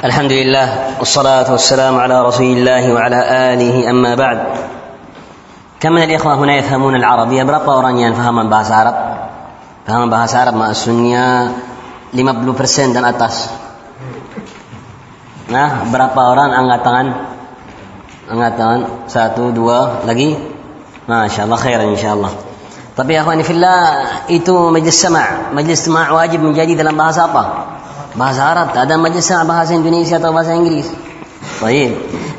الحمد لله والصلاة والسلام على رسول الله وعلى آله أما بعد كم من الإخوة هنا يفهمون العربية berapa orang yang faham bahasa Arab faham bahasa Arab maksudnya 50% dan atas nah berapa orang angkat tangan angkat tangan satu dua lagi Masya Allah khairan insya Allah tapi ya akhwani fillah itu majlis sama' majlis sama' wajib menjadi dalam bahasa apa Bahasa Arab tak ada majlis bahasa Indonesia atau bahasa Inggris Baik,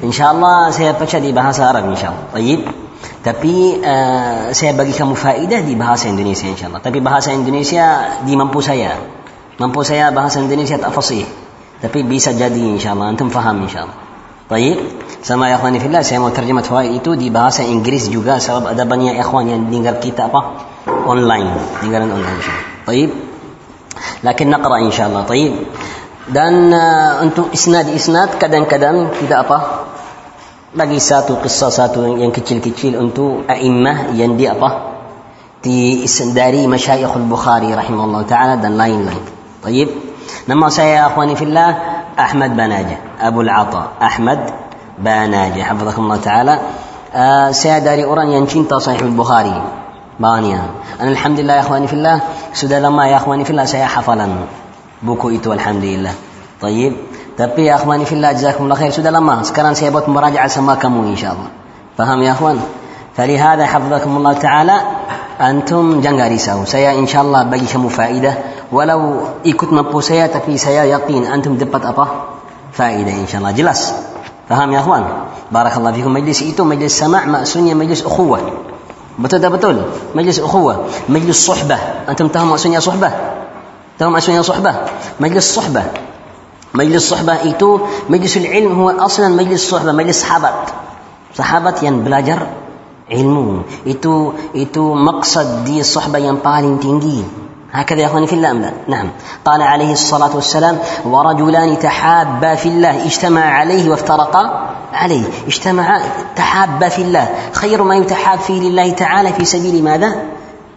insya Allah saya baca di bahasa Arab insya Allah. Baik, tapi uh, saya bagi kamu faedah di bahasa Indonesia insya Allah. Tapi bahasa Indonesia di mampu saya. Mampu saya bahasa Indonesia tak fasih. Tapi bisa jadi insya Allah. Antum faham insya Allah. Baik, sama ya akhwani fillah saya mau terjemah faedah itu di bahasa Inggris juga sebab ada banyak ikhwan yang dengar kita apa online, dengaran online. Baik. Lakin naqra insya Allah. Baik. Dan uh, untuk isnad-isnad kadang-kadang kita apa? Bagi satu kisah satu yang kecil-kecil untuk a'immah yang dia apa? Di dari masyayikhul Bukhari rahimahullah taala dan lain-lain. Baik. Nama saya akhwani fillah Ahmad Banaja, Abu Al-Ata, Ahmad Banaja, hafizakumullah taala. Uh, saya dari orang yang cinta Sahih Bukhari. banyak أنا الحمد لله يا أخواني في الله sudah lama يا أخواني في الله saya hafal buku itu الحمد لله طيب tapi يا أخواني في الله جزاكم الله خير sudah lama sekarang saya buat مراجعة sama kamu إن شاء الله فهم يا أخوان فلهذا حفظكم الله تعالى أنتم jangan risau saya إن شاء الله bagi kamu فائدة walau إكت نبو saya tapi saya yakin أنتم dapat apa فائدة إن شاء الله جلس فهم يا أخوان بارك الله فيكم مجلس إيتو مجلس سماع مأسوني مجلس أخوة Betul tak betul? Majlis ukhuwah, majlis suhbah. Antum tahu maksudnya suhbah? Tahu maksudnya صحبة majlis صحبة majlis صحبة itu majlis ilm huwa aslan majlis صحبة majlis sahabat sahabat yang belajar ilmu itu itu maksud di صحبة yang paling tinggi هكذا يا اخواني في الله لا نعم قال عليه الصلاه والسلام ورجلان تحابا في الله اجتمع عليه وافترقا عليه. اجتمع تحاب في الله. خير ما يتحاب فيه لله تعالى في سبيل ماذا؟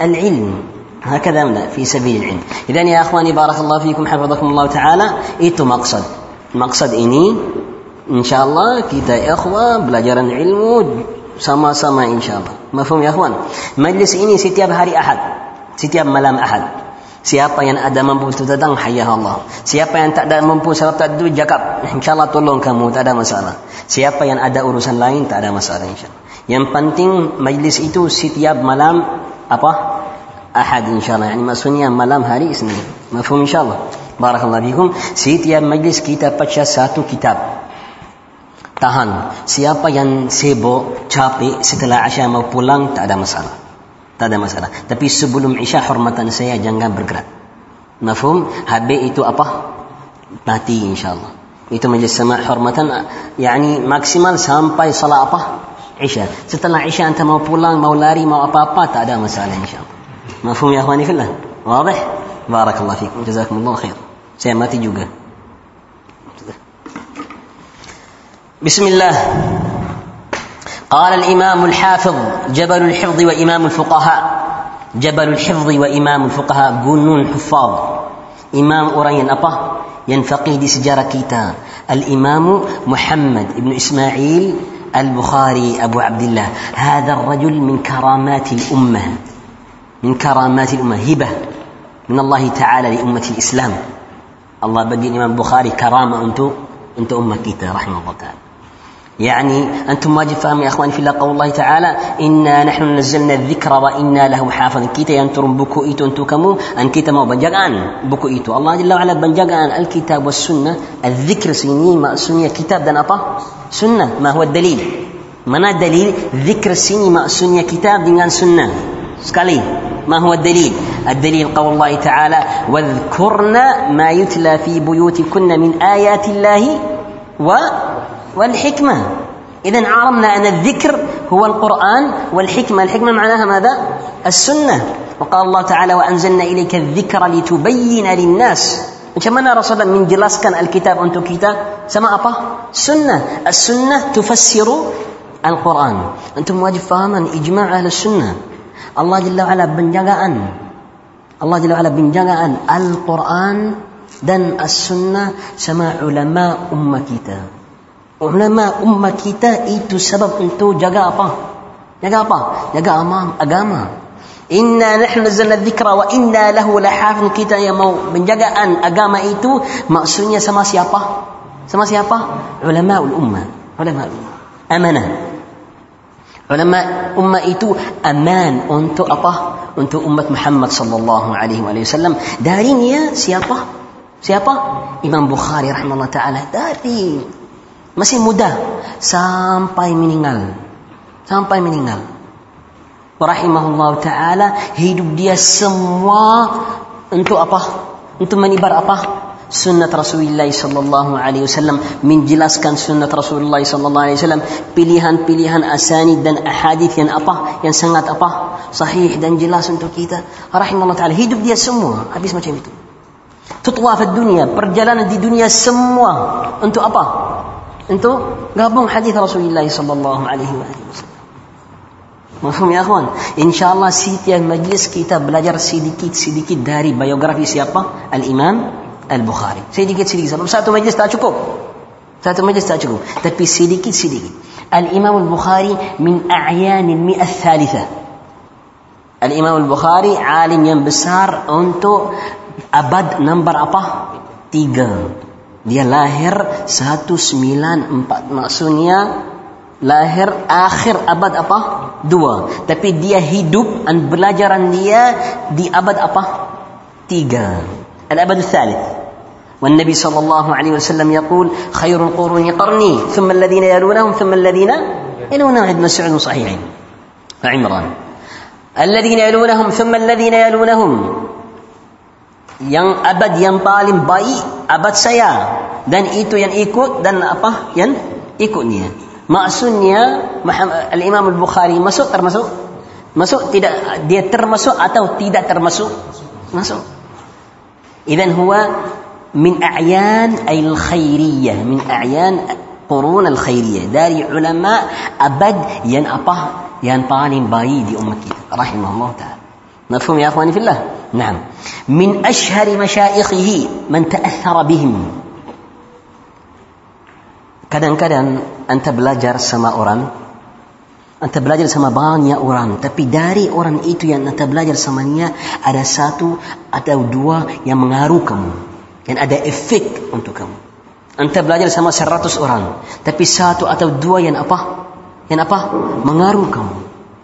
العلم. هكذا لا في سبيل العلم. إذن يا أخواني بارك الله فيكم حفظكم الله تعالى. إيتو مقصد. مقصد إني إن شاء الله كيتا إخوة بلجر العلم سما سما إن شاء الله. مفهوم يا أخوان؟ مجلس إني ستياب هاري أحد. ستياب ملام أحد. Siapa yang ada mampu tentang hayah Allah. Siapa yang tak ada mampu sebab tak duit cakap insyaallah tolong kamu tak ada masalah. Siapa yang ada urusan lain tak ada masalah insyaallah. Yang penting majlis itu setiap malam apa? Ahad insyaallah. Yani maksudnya malam hari Isnin. Mafhum insyaallah. Barakallahu bikum. Setiap majlis kita baca satu kitab. Tahan. Siapa yang sibuk, capek setelah asyam mau pulang tak ada masalah. Tak ada masalah. Tapi sebelum Isya hormatan saya jangan bergerak. Mafhum? Habis itu apa? Mati insyaallah. Itu majlis sama hormatan yakni maksimal sampai salat apa? Isya. Setelah Isya anda mau pulang, mau lari, mau apa-apa tak ada masalah insyaallah. Mafhum ya akhwani fillah? Wadih? Barakallah. fikum. Jazakumullah khair. Saya mati juga. Bismillah. قال الإمام الحافظ جبل الحفظ وإمام الفقهاء. جبل الحفظ وإمام الفقهاء. gunung حفاظ. إمام أورين أبا ينفقه دي سجارة كيتا. الإمام محمد بن إسماعيل البخاري أبو عبد الله هذا الرجل من كرامات الأمة. من كرامات الأمة. هبة من الله تعالى لأمة الإسلام. الله beri الإمام البخاري كرامة. untuk untuk umat kita. رحمه الله تعالى. يعني أنتم واجب فهم يا أخواني في الله قول الله تعالى إنا نحن نزلنا الذكر وإنا له حافظ kita yang terima buku itu untuk kamu أن kita mau penjagaan buku itu. الله جل وعلا penjagaan الكتاب والسنة الذكر sini maksudnya kitab dan apa؟ سنة. ما هو الدليل؟ mana dalil ذكر السني ما سنية كتاب dengan sunnah sekali ما هو الدليل؟ الدليل قول الله تعالى واذكرن ما يتلى في بيوتكن من آيات الله و والحكمة. إذا عرمنا أن الذكر هو القرآن والحكمة. الحكمة معناها ماذا؟ السنة. وقال الله تعالى وأنزلنا إليك الذكر لتبين للناس. كما نرى صدى من جلاس كان الكتاب أنت كتاب. سماء أبا؟ سنة. السنة تفسر القرآن. أنتم واجب فهما إجماع أهل السنة. الله جل وعلا بنجاقا الله جل وعلا بنجاقا القرآن دن السنة سماء علماء ulama كتاب. Ulama ummah kita itu sebab untuk jaga apa? Jaga apa? Jaga amam agama. Inna nahnu nazzalna dzikra wa inna lahu lahafin kita yang mau menjagaan agama itu maksudnya sama siapa? Sama siapa? Ulama ummah. Ulama ummah. Amanah. Ulama ummah itu aman untuk apa? Untuk umat Muhammad sallallahu alaihi wasallam. Darinya siapa? Siapa? Imam Bukhari rahimahullah taala dari masih muda sampai meninggal. Sampai meninggal. Rahimahullah taala hidup dia semua untuk apa? Untuk menibar apa? sunnat Rasulullah sallallahu alaihi wasallam menjelaskan sunnat Rasulullah sallallahu alaihi wasallam pilihan-pilihan asanid dan ahadith yang apa yang sangat apa sahih dan jelas untuk kita rahimahullah taala hidup dia semua habis macam itu tutwa dunia perjalanan di dunia semua untuk apa untuk gabung hadis Rasulullah sallallahu alaihi wasallam Mafhum ya akhwan? InsyaAllah setiap majlis kita belajar sedikit-sedikit dari biografi siapa? Al-Imam Al-Bukhari. Sedikit-sedikit. Sebab satu majlis tak cukup. Satu majlis tak cukup. Tapi sedikit-sedikit. Al-Imam Al-Bukhari min a'yan al-mi'ah thalitha. Al-Imam Al-Bukhari alim yang besar untuk abad nombor apa? Tiga. Dia lahir 194. Maksudnya lahir akhir abad apa? Dua. Tapi dia hidup dan belajaran dia di abad apa? Tiga. الأبد الثالث والنبي صلى الله عليه وسلم يقول خير القرون قرني ثم الذين يلونهم ثم الذين يلونهم عند مسعود صحيحين فعمران الذين يلونهم ثم الذين يلونهم yang abad yang paling baik abad saya. Dan itu yang ikut dan apa? Yang ikutnya. Maksudnya al Imam al Bukhari masuk termasuk? Masuk tidak? Dia termasuk atau tidak termasuk? Masuk. Idan huwa min a'yan al khairiyah min a'yan qurun al khairiyah dari ulama abad yang apa? Yang paling baik di umat kita. Rahimahullah taala. Nafhum ya akhwani fillah? نعم من أشهر مشايخه من تأثر بهم kadang-kadang anta belajar sama orang Anta belajar sama banyak orang. Tapi dari orang itu yang anta belajar sama dia, ada satu atau dua yang mengaruh kamu. Yang ada efek untuk kamu. Anta belajar sama seratus orang. Tapi satu atau dua yang apa? Yang apa? Mengaruh kamu.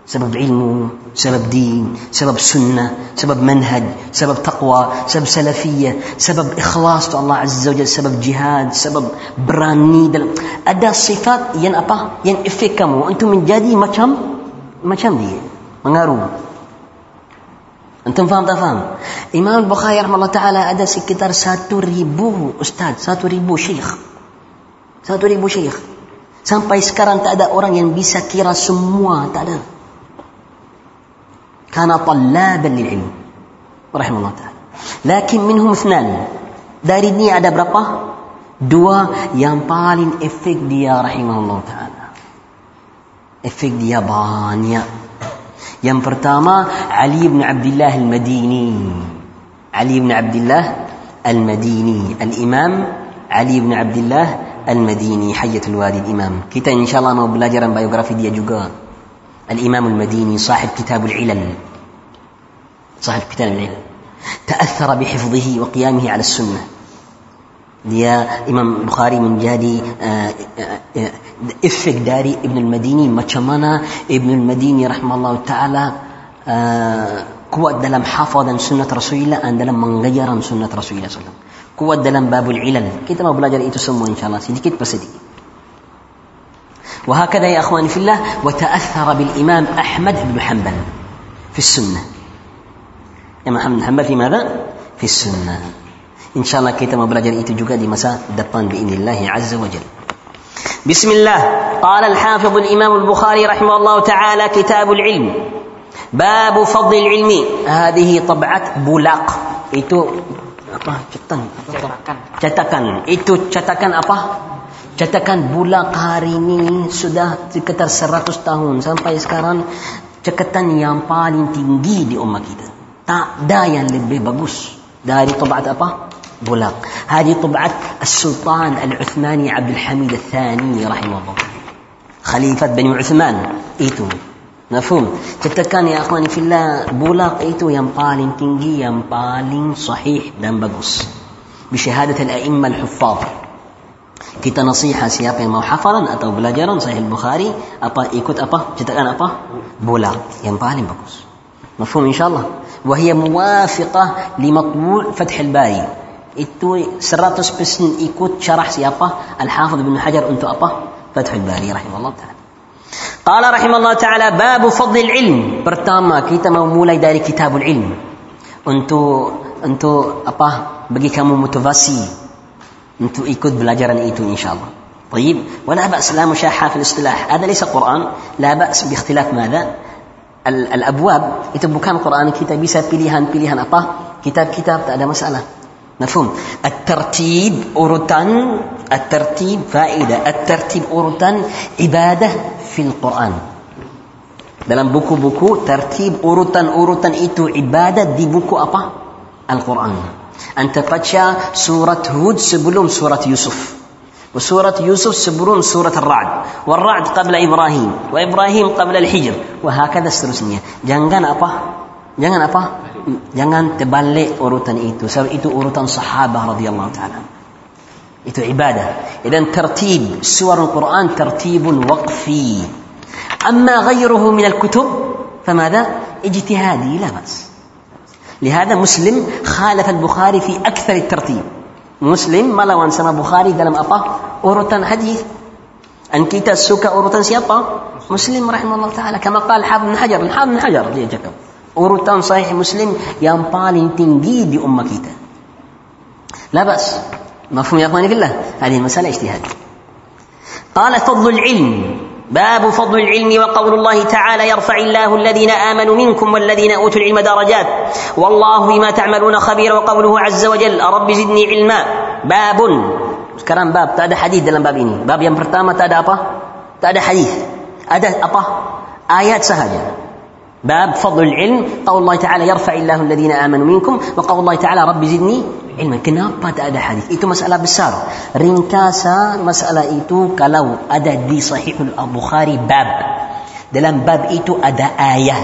سبب علمه سبب دين سبب سنة سبب منهج سبب تقوى سبب سلفية سبب إخلاص الله عز وجل سبب جهاد سبب برانيد أدى الصفات ين أبا ين إفكم وأنتم من جدي ما كم ما كم دي ما أنتم فهم تفهم إمام البخاري رحمه الله تعالى أدى سكتار ساتو ريبو أستاذ ساتو ريبو شيخ ساتو ريبو شيخ sampai sekarang tak ada orang yang bisa kira semua tak ada. كان طلابا للعلم رحمه الله تعالى. لكن منهم اثنان. داري الدنيا ada دوا dua. Yang ديا رحمه الله تعالى. Efek dia banyak. Yang علي بن عبد الله المديني علي بن عبد الله المديني الامام علي بن عبد الله المديني حية الوالد الامام كتا ان شاء الله ما بلاجر بايوغرافي دي juga. الإمام المديني صاحب كتاب العلل. صاحب كتاب العلل. تأثر بحفظه وقيامه على السنة. يا إمام بخاري من جادي آه، آه، آه، إفك داري ابن المديني ما شمنا ابن المديني رحمه الله تعالى قوات دلم حافظا سنة رسول الله أن دلم من غيرا سنة رسول الله صلى الله عليه وسلم. قوات دلم باب العلل. كيف ما بلاجر إيتو سمو إن شاء الله. سيدي كيف سيدي وهكذا يا أخواني في الله وتأثر بالإمام أحمد بن حنبل في السنة. Imam Ahmad Hanbal في ماذا؟ في السنة. إن شاء الله kita mau belajar itu juga di masa depan بإذن الله عز وجل بسم الله قال الحافظ الإمام البخاري رحمه الله تعالى كتاب العلم. باب فضل العلم. هذه طبعة بولاق. Itu apa? Cetakan cetakan. Cetakan. Itu cetakan apa? Cetakan bulak hari ini sudah sekitar 100 tahun. Sampai sekarang cekatan yang paling tinggi di umat kita. Tak ada yang lebih bagus dari tabat apa? بولاق هذه طبعة السلطان العثماني عبد الحميد الثاني رحمه الله خليفة بني عثمان إيتو مفهوم كان يا أخواني في الله بولاق إيتو ينبالين تنجي ينبالين صحيح دم بقص بشهادة الأئمة الحفاظ Kita nasihat siapa yang mau hafalan atau belajaran Sahih Bukhari apa ikut apa cetakan apa bola yang paling bagus. Mafhum insyaallah. Wahia muwafiqah li matbul Fath al-Bari. Itu 100% ikut syarah siapa? Al-Hafidh Ibnu Hajar untuk apa? Fath al-Bari rahimahullah taala. Qala rahimahullah taala babu fadl ilm. Pertama kita mau mulai dari kitabul ilm. Untuk untuk apa? Bagi kamu motivasi untuk ikut belajaran itu insyaallah طيب ولا بأس لا مشاحة في الاصطلاح هذا ليس قرآن لا بأس باختلاف ماذا الأبواب itu bukan Quran kita bisa pilihan-pilihan apa kitab-kitab tak ada masalah مفهوم الترتيب urutan الترتيب فائدة الترتيب urutan ibadah في القرآن dalam buku-buku tertib urutan-urutan itu ibadat di buku apa? Al-Quran. enta baca سورة هود sebelum سورة يوسف. وسورة يوسف sebelum سورة الرعد. والرعد قبل إبراهيم وإبراهيم قبل الحجر. وهكذا seterusnya jangan apa jangan apa jangan terbalik urutan itu sebab itu urutan صحابة رضي الله تعالى إيتو عبادة إذا ترتيب سور القرآن ترتيب وقفي أما غيره من الكتب فماذا اجتهادي لا بأس لهذا مسلم خالف البخاري في أكثر الترتيب. مسلم ما لو أنسى بخاري اذا لم أطه أورتن حديث. أن كيتا السوكا أورتن سيطا مسلم رحمه الله تعالى كما قال حافظ بن حجر حافظ بن حجر دي صحيح مسلم ينطال تنجي دي أم كيتا. لا بأس. مفهوم يا أخواني في الله؟ هذه المسألة اجتهاد. قال فضل العلم. باب فضل العلم وقول الله تعالى يرفع الله الذين آمنوا منكم والذين أوتوا العلم درجات والله بما تعملون خبير وقوله عز وجل رب زدني علما. باب. Sekarang bab. Tak ada hadis dalam bab ini. Bab yang pertama tak ada apa? Tak ada hadis. Ada apa? Ayat sahaja. باب فضل العلم. قول الله تعالى يرفع الله الذين آمنوا منكم وقول الله تعالى رب زدني علما. كنا بات هذا حديث إيتو مسألة بسار رنكاسا مسألة إيتو كلو أدا دي صحيح البخاري باب دلم باب إيتو أدا آية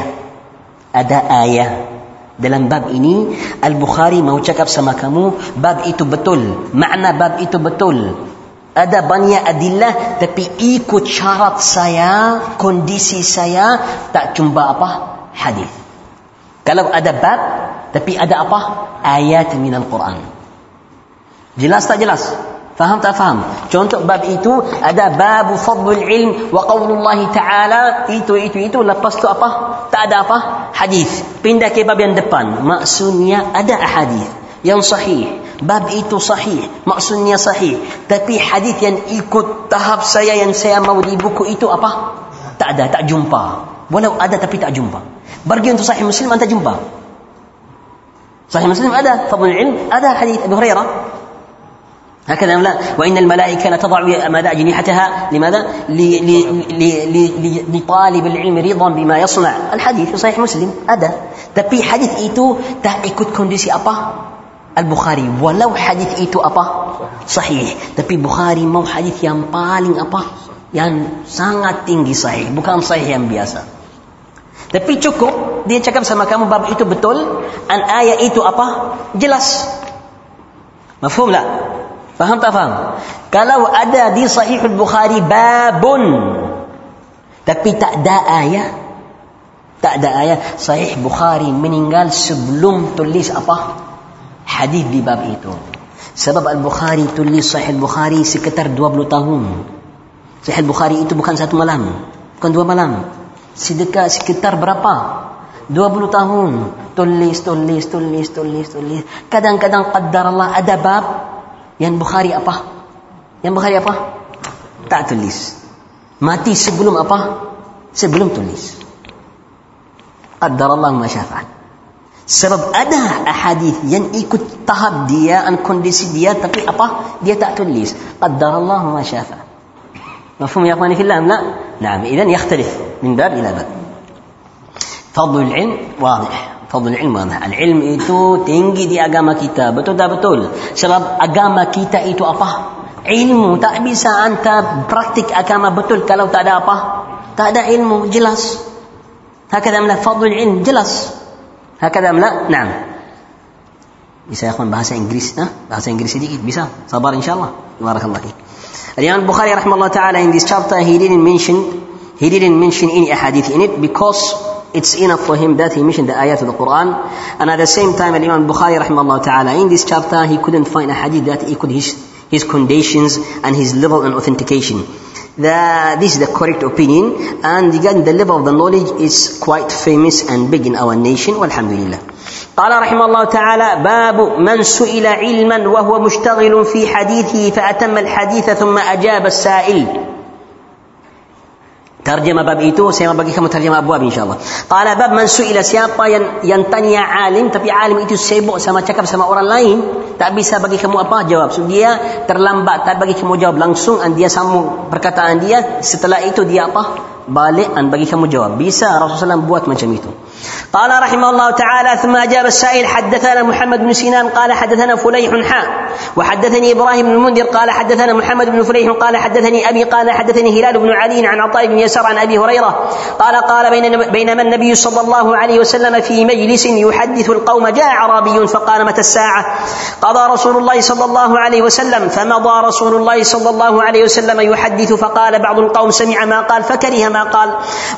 أدا آية دلم باب إني البخاري ما موجك بسمكمو باب إيتو بتول معنى باب إيتو بتول Ada banyak adillah tapi ikut syarat saya, kondisi saya tak jumpa apa? Hadis. Kalau ada bab tapi ada apa? Ayat min Al-Quran. Jelas tak jelas? Faham tak faham? Contoh bab itu ada bab fadlul ilm wa qaulullah ta'ala itu itu itu lepas tu apa? Tak ada apa? Hadis. Pindah ke bab yang depan. Maksudnya ada hadis yang sahih. Bab itu sahih. Maksudnya sahih. Tapi hadis yang ikut tahap saya yang saya mau di buku itu apa? Tak ada, tak jumpa. Walau ada tapi tak jumpa. Pergi untuk sahih Muslim anda jumpa. صحيح مسلم أدى فضل العلم أدى حديث أبي هريرة هكذا لا وإن الملائكة لتضع ماذا أجنحتها لماذا لطالب العلم رضا بما يصنع الحديث صحيح مسلم أدى tapi hadis itu tak ikut kondisi apa Al-Bukhari walau hadis itu apa sahih tapi Bukhari mau hadis yang paling apa yang sangat tinggi sahih bukan sahih yang biasa Tapi cukup dia cakap sama kamu bab itu betul, an ayat itu apa? Jelas. Mafhum tak? Faham tak faham? Kalau ada di Sahih Bukhari babun tapi tak ada ayat tak ada ayat Sahih Bukhari meninggal sebelum tulis apa? Hadis di bab itu. Sebab Al-Bukhari tulis Sahih Bukhari sekitar 20 tahun. Sahih Bukhari itu bukan satu malam, bukan dua malam. sedekah sekitar berapa? 20 tahun tulis tulis tulis tulis tulis kadang-kadang qaddar Allah ada bab yang Bukhari apa? yang Bukhari apa? tak tulis mati sebelum apa? sebelum tulis qaddar Allah masyafa'at sebab ada hadis yang ikut tahap dia dan kondisi dia tapi apa? dia tak tulis qaddar Allah masyafa'at مفهوم يا اخواني في الله لا نعم اذا يختلف من باب إلى باب فضل العلم واضح Fadl ilmu Al-ilm itu tinggi di agama kita. Betul tak betul? Sebab agama kita itu apa? Ilmu. Tak bisa anda praktik agama betul kalau tak ada apa? Tak ada ilmu. Jelas. Hakada amla fadl ilm. Jelas. Hakada amla? Naam. Bisa ya bahasa Inggris? Ha? Bahasa Inggris sedikit? Bisa? Sabar insyaAllah. Barakallah. Al-Imam Bukhari rahimahullah ta'ala in this chapter he didn't mention he didn't mention any ahadith in it because it's enough for him that he mentioned the ayat of the Quran. And at the same time, Imam Bukhari, rahimahullah ta'ala, in this chapter, he couldn't find a hadith that equaled his, his conditions and his level and authentication. The, this is the correct opinion, and again, the level of the knowledge is quite famous and big in our nation, walhamdulillah. قال رحمه الله تعالى باب من سئل علما وهو مشتغل في حديثه فأتم الحديث ثم أجاب السائل Terjemah bab itu saya bagi kamu terjemah abwab insyaallah. Qala bab man su'ila siapa yang yang tanya alim tapi alim itu sibuk sama cakap sama orang lain, tak bisa bagi kamu apa jawab. So dia terlambat tak bagi kamu jawab langsung dan dia sambung perkataan dia setelah itu dia apa? balik dan bagi kamu jawab. Bisa Rasulullah SAW buat macam itu. قال رحمه الله تعالى ثم أجاب السائل حدثنا محمد بن سنان قال حدثنا فليح حاء وحدثني إبراهيم بن المنذر قال حدثنا محمد بن فليح قال حدثني أبي قال حدثني هلال بن علي عن عطاء بن يسار عن أبي هريرة قال قال بينما النبي صلى الله عليه وسلم في مجلس يحدث القوم جاء أعرابي فقال متى الساعة؟ قضى رسول الله صلى الله عليه وسلم فمضى رسول الله صلى الله عليه وسلم يحدث فقال بعض القوم سمع ما قال فكره ما قال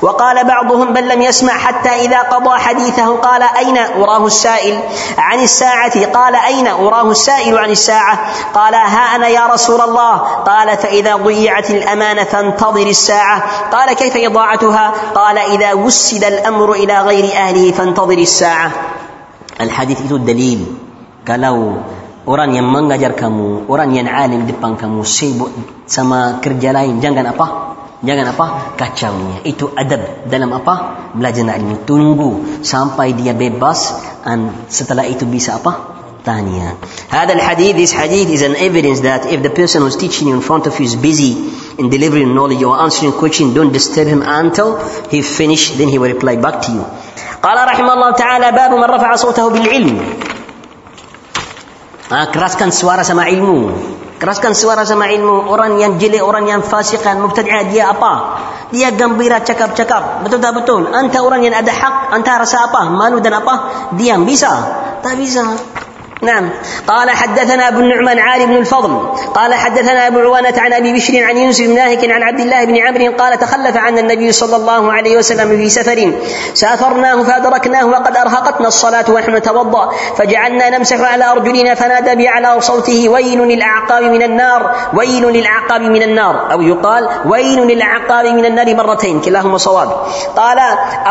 وقال بعضهم بل لم يسمع حتى إذا قضى حديثه قال أين أراه السائل؟ عن الساعة قال أين أراه السائل عن الساعة؟ قال ها أنا يا رسول الله. قال فإذا ضيعت الأمانة فانتظر الساعة. قال كيف إضاعتها؟ قال إذا وسد الأمر إلى غير أهله فانتظر الساعة. الحديث itu dalil kalau orang yang mengajar kamu, orang yang alim depan kamu sibuk sama kerja lain, jangan apa? Jangan apa? Kacaunya. Itu adab dalam apa? Belajar ilmu. Tunggu sampai dia bebas dan setelah itu bisa apa? Tanya. هذا الحديث, this hadith is an evidence that if the person who's teaching you in front of you is busy in delivering knowledge or answering question, don't disturb him until he finish, then he will reply back to you. قال رحمه الله تعالى باب من رفع صوته بالعلم. Ah, keraskan suara sama ilmu. Keraskan suara sama ilmu. Orang yang jelek, orang yang fasikan, mubtadi'ah, dia apa? Dia gembira cakap-cakap. Betul tak betul? Anta orang yang ada hak, anta rasa apa? Malu dan apa? Diam. Bisa? Tak bisa. نعم. قال حدثنا ابو النعمان عالي بن الفضل. قال حدثنا ابو عوانة عن أبي بشر عن يونس بن ناهك عن عبد الله بن عمرو قال تخلف عنا النبي صلى الله عليه وسلم في سفر. سافرناه فأدركناه وقد أرهقتنا الصلاة ونحن نتوضأ. فجعلنا نمسح على أرجلنا فنادى باعلى صوته ويل للأعقاب من النار ويل للأعقاب من النار. أو يقال ويل للأعقاب من النار مرتين كلاهما صواب. قال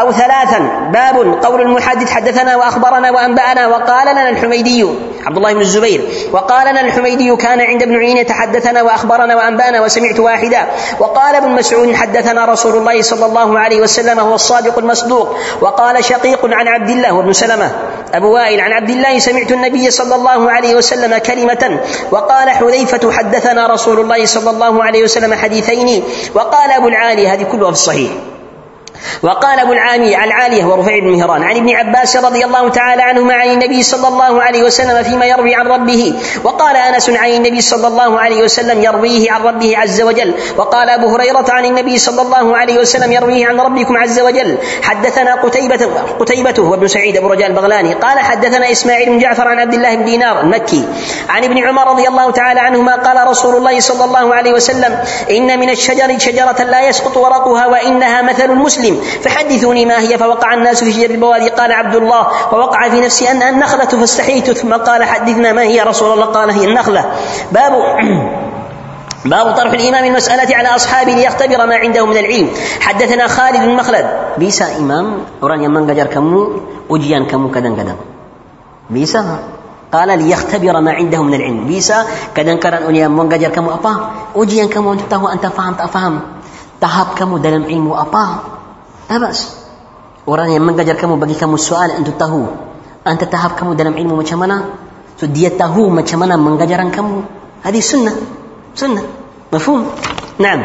أو ثلاثا. باب قول المحدث حدثنا وأخبرنا وأنبأنا وقال لنا الحميدي عبد الله بن الزبير. وقال لنا الحميدي كان عند ابن عيينة حدثنا وأخبرنا وأنبانا وسمعت واحدا. وقال ابن مسعود حدثنا رسول الله صلى الله عليه وسلم هو الصادق المصدوق. وقال شقيق عن عبد الله وابن سلمة. أبو وائل عن عبد الله سمعت النبي صلى الله عليه وسلم كلمة. وقال حذيفة حدثنا رسول الله صلى الله عليه وسلم حديثين. وقال أبو العالي هذه كلها في الصحيح. وقال أبو العامي العالية ورفيع بن مهران. عن ابن عباس رضي الله تعالى عنهما عن النبي صلى الله عليه وسلم فيما يروي عن ربه. وقال أنس عن النبي صلى الله عليه وسلم يرويه عن ربه عز وجل. وقال أبو هريرة عن النبي صلى الله عليه وسلم يرويه عن ربكم عز وجل. حدثنا قتيبة قتيبة وابن سعيد أبو رجال البغلاني. قال حدثنا إسماعيل بن جعفر عن عبد الله بن دينار المكي. عن ابن عمر رضي الله تعالى عنهما قال رسول الله صلى الله عليه وسلم إن من الشجر شجرة لا يسقط ورقها وإنها مثل المسلم. مسلم فحدثوني ما هي؟ فوقع الناس في شجر البوادي. قال عبد الله ووقع في نفسي أنها النخلة فاستحيت. ثم قال حدثنا ما هي؟ رسول الله قال هي النخلة. باب باب طرح الإمام المسألة على أصحابه ليختبر ما عنده من العلم. حدثنا خالد بن مخلد. بيسا إمام؟ أوران يمن قجر كمو أجيان كمو كدن كدن بيسا؟ قال ليختبر ما عنده من العلم. بيسا؟ كدن كران أولياء من قجر كمو أبا أجيان كمو أنت فهمت أفهم tahap kamu dalam ilmu apa? Abas. Orang yang mengajar kamu bagi kamu soal untuk tahu. Anta tahap kamu dalam ilmu macam mana? So dia tahu macam mana mengajaran kamu. Hadi sunnah. Sunnah. Mafhum? Naam.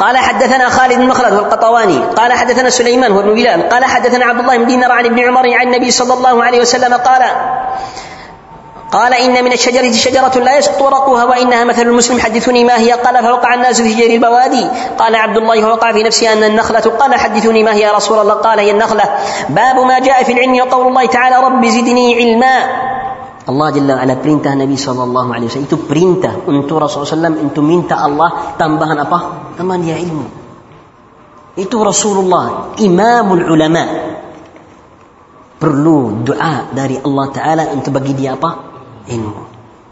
قال حدثنا خالد بن مخلد والقطواني قال حدثنا سليمان هو ابن بلال قال حدثنا عبد الله بن دينار عن ابن عمر عن النبي صلى الله عليه وسلم قال قال إن من الشجرة شجرة لا يسقط يسطرقها وإنها مثل المسلم حدثني ما هي؟ قال فوقع الناس في شجر البوادي. قال عبد الله فوقع في نفسي أن النخلة قال حدثني ما هي يا رسول الله؟ قال هي النخلة. باب ما جاء في العلم وقول الله تعالى رب زدني علما. الله جل وعلا برينته النبي صلى الله عليه وسلم itu perintah untuk Rasulullah SAW itu minta Allah tambahan apa? Tambahan علم ilmu. رسول الله إمام العلماء برلو doa داري الله تعالى untuk bagi dia apa? Ilmu.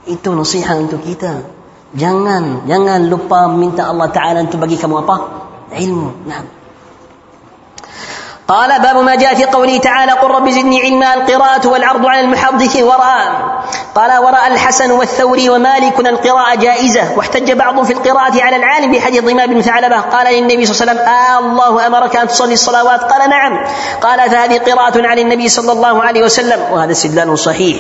Itu nasihat untuk kita. Jangan jangan lupa minta Allah Taala untuk bagi kamu apa? Ilmu. Nah. قال باب ما جاء في قوله تعالى قل رب زدني علما القراءة والعرض على المحدث وراء قال وراء الحسن والثوري ومالك القراءة جائزة واحتج بعضهم في القراءة على العالم بحديث ضمام بن ثعلبة قال للنبي صلى الله عليه وسلم آه الله أمرك أن تصلي الصلوات قال نعم قال فهذه قراءة عن النبي صلى الله عليه وسلم وهذا استدلال صحيح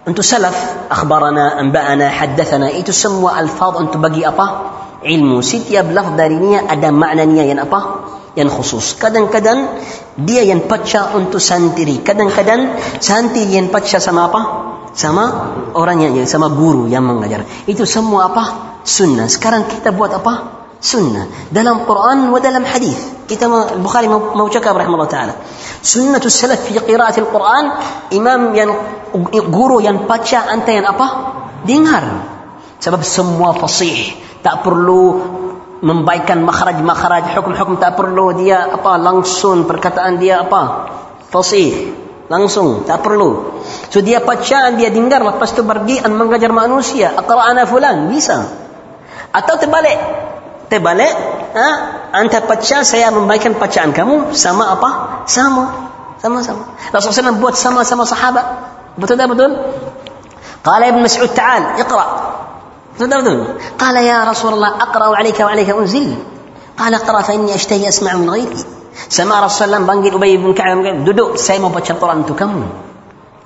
Untuk salaf akhbarana, anba'ana, haddathana itu semua alfaz untuk bagi apa? Ilmu. Setiap lafaz darinya ada maknanya yang apa? Yang khusus. Kadang-kadang dia yang baca untuk santri. Kadang-kadang santri yang baca sama apa? Sama orang yang sama guru yang mengajar. Itu semua apa? Sunnah. Sekarang kita buat apa? Sunnah. Dalam Quran wa dalam hadis. Kita Bukhari mau cakap rahimahullah taala. Sunnah salaf fi qiraat al-Quran imam yang guru yang baca anta yang apa? Dengar. Sebab semua fasih. Tak perlu membaikkan makhraj-makhraj hukum-hukum tak perlu dia apa langsung perkataan dia apa? Fasih. Langsung, tak perlu. So dia baca, dia dengar, lepas tu pergi dan mengajar manusia. Aqra'ana fulan, bisa. Atau terbalik. Terbalik, ha? anta baca, saya membaikkan bacaan kamu sama apa? Sama. Sama-sama. Rasulullah SAW buat sama-sama sahabat. Betul tak betul? قال ابن مسعود تعال اقرأ قال يا رسول الله أقرأ عليك وعليك أنزل قال اقرأ فإني أشتهي أسمع من غيري سمع رسول الله panggil Ubay bin Ka'ab duduk saya mau baca Quran untuk kamu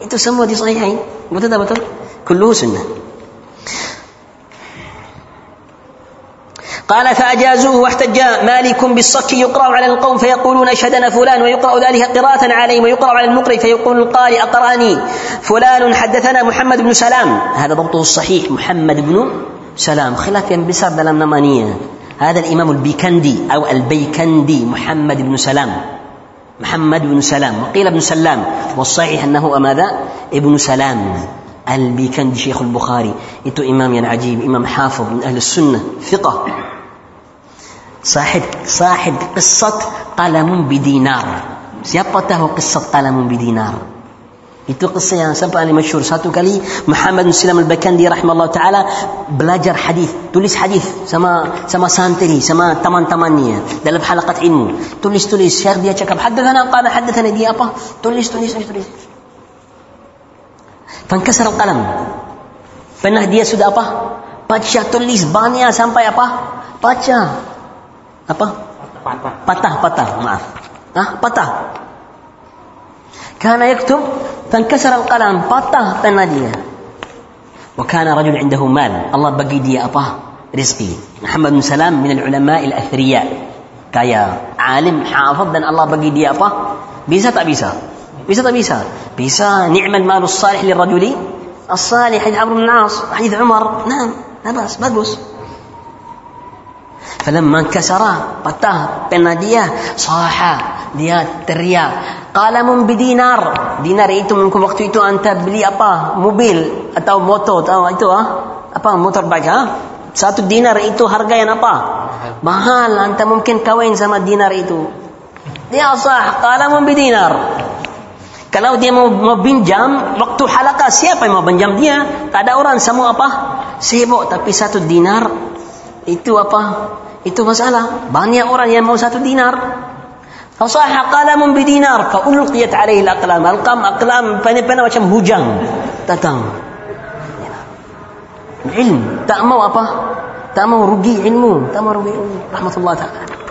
itu semua di sahihain betul tak betul kulluhu sunnah قال فأجازوه واحتج مالك بالصك يقرأ على القوم فيقولون أشهدنا فلان ويقرأ ذلك قراءة عليهم ويقرأ على المقرئ فيقول القارئ أقرأني فلان حدثنا محمد بن سلام هذا ضبطه الصحيح محمد بن سلام خلاف ينبسر دلم نمانية هذا الإمام البيكندي أو البيكندي محمد بن سلام محمد بن سلام وقيل ابن سلام والصحيح أنه ماذا؟ ابن سلام البيكندي شيخ البخاري. إتو إمام عجيب إمام حافظ من أهل السنة ثقة. Sahid, sahid qissat qalamun bidinar. Siapa tahu qissat qalamun bidinar? Itu kisah yang sampai yang masyur Satu kali Muhammad Muslim Al-Bakandi rahimahullah taala belajar hadis, tulis hadis sama sama santri, sama teman-temannya dalam halakat ilmu. Tulis-tulis, Syekh dia cakap, "Haddatsana qala haddatsana dia apa?" Tulis, tulis, tulis, tulis. Fankasar al-qalam. Pernah dia sudah apa? Baca tulis banyak sampai apa? Baca. Apa? Patah. Patah, patah. Maaf. Ah, patah. كان يكتب فانكسر القلم patah pena dia وكان رجل عنده مال الله بقي dia apa رزقي محمد بن سلام من العلماء الأثرياء kaya alim hafid dan Allah bagi dia apa bisa tak bisa bisa tak bisa bisa ni'mal malus salih lirrajuli الصالح حديث عمرو بن العاص حديث عمر نعم لا بأس bagus Falamma kasara, patah pena dia, saha, dia teriak. Qala mun bidinar, dinar itu mungkin waktu itu anda beli apa? Mobil atau motor atau itu? Ah? Apa motor bike? Ah? Satu dinar itu harga yang apa? Mahal, anda mungkin kawin sama dinar itu. Dia sah, qala mun bidinar. Kalau dia mau, mau pinjam, waktu halakah siapa yang mau pinjam dia? Tak ada orang, semua apa? Sibuk, tapi satu dinar itu apa itu masalah. Banyak orang yang mau satu dinar. Fasaha qalamun bidinar fa ulqiyat alaihi al-aqlam. Alqam aqlam pena-pena macam hujang datang. Ilmu tak mau apa? Tak mau rugi ilmu, tak mau rugi ilmu. Rahmatullah taala.